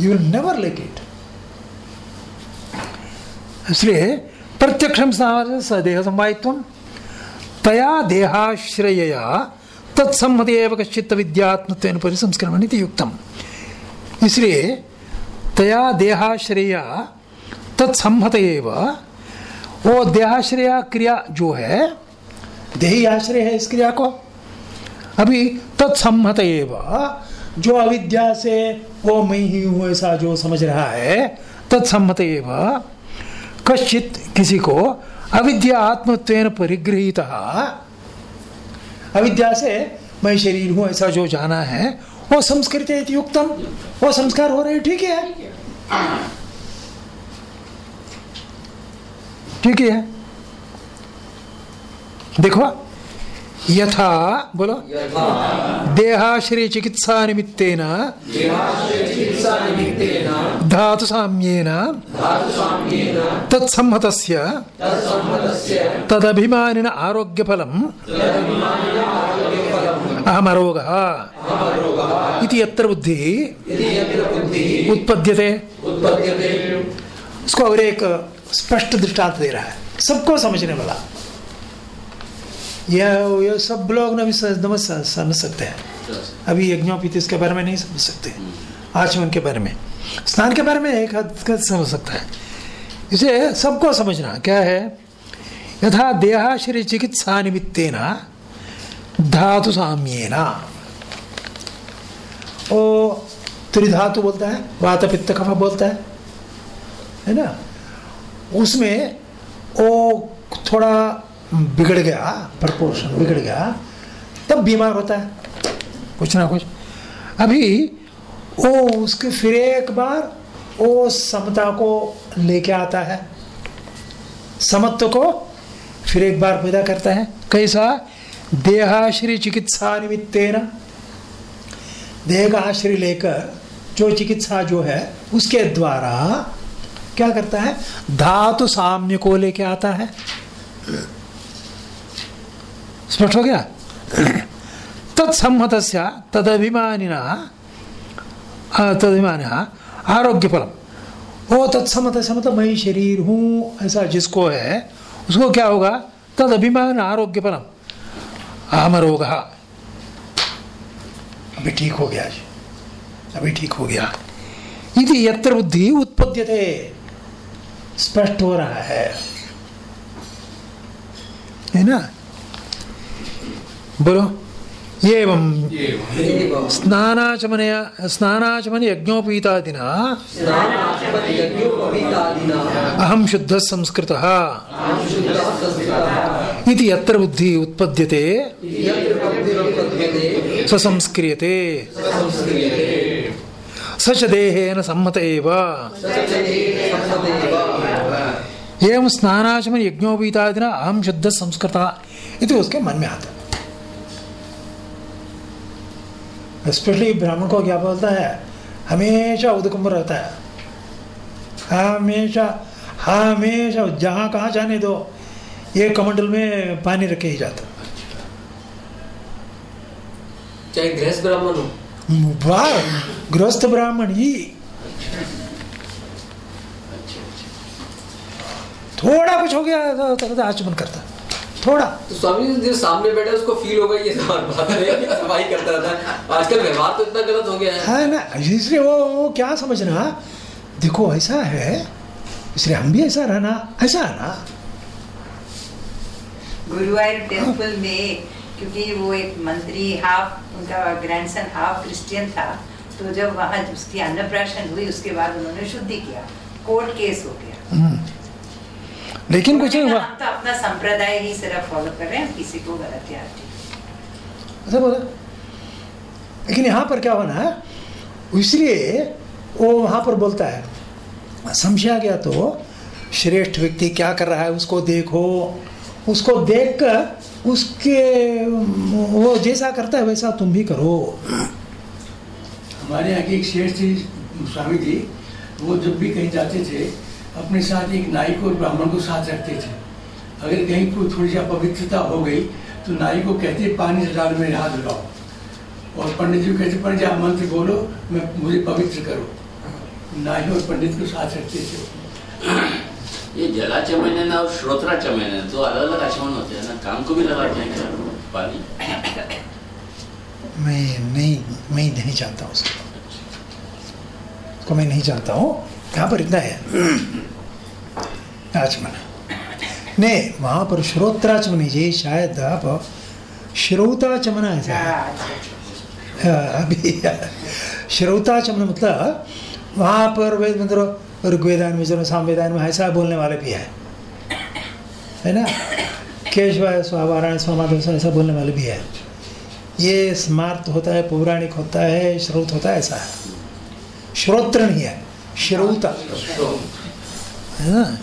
you will never like it इसलिए प्रत्यक्षम सदेह संवायित्व तया देहाश्रयया तत्सम्मति एव कश्चित् विद्यात्मत्वेन परिसंस्करणम् इति युक्तम्। इसलिए तया देहाश्रया तत्सम्मत वो देहाश्रया क्रिया जो है देही आश्रय है इस क्रिया को। अभी तत्सम्मत जो अविद्या से वो मैं ही हूँ ऐसा जो समझ रहा है तत्सम्मत एव कश्चित किसी को अविद्या आत्मत्वेन परिगृहित अविद्या से मैं शरीर हूँ ऐसा जो जाना है वो संस्कृत युक्तम वो संस्कार हो रहे ठीक है? ठीक है? देखो यथा बोलो। यथा। देहाश्रय चिकित्सा निमित्तेन। धातुसाम्येन। तत्सम्मतस्य। तदभिमानिन आरोग्यफलम्। अहमरोगः। इति यत्र बुद्धिः उत्पद्यते। इसको और एक स्पष्ट दृष्टांत दे रहा है। सबको समझने वाला। यह यह सब लोग न भी समझ सकते हैं। अभी यज्ञोपीत इसके बारे में नहीं समझ सकते। आचमन के बारे में। स्नान के बारे में एक हद तक समझ सकता है। इसे सबको समझना, क्या है? यथा देहाश्री चिकित्सा निमित्तेन, धातु साम्येन। ओ, त्रिधातु बोलता है, वात पित्त कफ बोलता है है ना? उसमें वो थोड़ा बिगड़ गया प्रपोर्शन बिगड़ गया, तब बीमार होता है। कुछ ना कुछ। अभी वो उसके फिर एक बार वो समता को लेके आता है। समत्व को फिर एक बार पैदा करता है। कैसा? देहाश्री चिकित्सा निमित्तेन। देह का लेकर जो चिकित्सा जो है, उसके द्वारा क्या करता है? धातु साम्य को लेके आता है। स्पष्ट हो गया? तत्सम्मत तदभिमानिना तदभिमान आरोग्य फलम वो तत्सम्मत सम्मत मैं शरीर हूँ, ऐसा जिसको है, उसको क्या होगा? तद अभिमान आरोग्य फलम अहम रोग अभी ठीक हो गया जी। अभी ठीक हो गया। यदि यत्र बुद्धि उत्पद्यते। स्पष्ट हो रहा है। है ना? बोलो। एवं एवं। स्नानाचमन संस्कृत। अहं शुद्धः संस्कृतः। इति यत्र बुद्धि उत्पद्यते स संस्क्रियते स च देहेन सम्मत एव। एवं। स्नानाचमन यज्ञोपीतादिना अहम शुद्ध संस्कृत। इति उसके मन में आता। स्पेशली ब्राह्मण को क्या बोलता है? हमेशा उदकुंभ रहता है। हमेशा हमेशा जहाँ कहाँ जाने दो ये कमंडल में पानी रखे ही जाता। चाहे गृहस्थ ब्राह्मण हो। वाह गृहस्थ ब्राह्मण ही। थोड़ा कुछ हो गया तो, तो, तो आचमन करता। थोड़ा। तो स्वामी जी जो सामने बैठे उसको फील होगा ये बात बात है सफ़ाई करता रहता आजकल व्यवहार तो इतना गलत हो गया है। है ना? इसलिए वो, वो क्या समझना? देखो ऐसा है इसलिए हम भी ऐसा रहना ऐसा है ना? गुरुवायूर टेंपल में क्योंकि वो एक मंत्री हाफ़ उनका ग्रैंडसन हाफ़ क्रिश्चियन था तो जब वहाँ उसकी अन्नप्राशन हुई उसके बाद उन्होंने शुद्धि किया कोर्ट केस हो गया। हम्म। लेकिन कुछ नहीं हुआ। तो अपना संप्रदाय ही सिर्फ़ फॉलो कर रहे हैं किसी को गलत या ठीक ऐसा बोला। लेकिन यहाँ पर क्या होना है? इसलिए वो वहाँ पर बोलता है समझा गया तो श्रेष्ठ व्यक्ति क्या कर रहा है उसको देखो। उसको देखकर उसके वो जैसा करता है वैसा तुम भी करो। हमारे यहाँ के एक शेर थे स्वामी जी वो जब भी कहीं जाते थे अपने साथ एक नाई को और ब्राह्मण को साथ रखते थे। अगर कहीं कोई थोड़ी सी अपवित्रता हो गई तो नाई को कहते पानी से डाल मेरे हाथ लगाओ। और पंडित जी को कहते पंडित जी आप मंत्र बोलो मैं मुझे पवित्र करो। नाई और पंडित को साथ रखते थे। ये जलाचमन और श्रोत्राचमन तो अलग अलग आचमन होते हैं ना काम को भी लगाते हैं क्या पानी? मैं नहीं मैं नहीं जानता हूँ उसको उसको मैं नहीं जानता हूँ यहाँ पर इतना है? आचमन नहीं वहाँ पर श्रोत्राचमन जी शायद आप श्रोताचमन ऐसा है। हाँ, अभी श्रोताचमन मतलब वहाँ पर वेद मंत्र ऋग्वेदान में सामवेदान में ऐसा बोलने वाले भी है। है ना? केशवाय स्वावारायण स्वामाधव ऐसा बोलने वाले भी है। ये स्मार्त होता है पौराणिक होता है श्रोत होता है ऐसा है। श्रोत्र नहीं है श्रोता। है ना?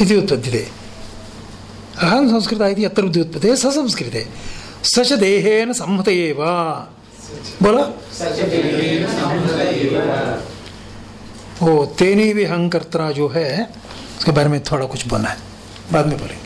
इति उत्पद्यते अहं संस्कृत इति स संस्कृते स च देहेन संहत एव बोलो। ओ तेनी भी हंकर्ता जो है, उसके बारे में थोड़ा कुछ बोलना है। बाद में बोलेंगे।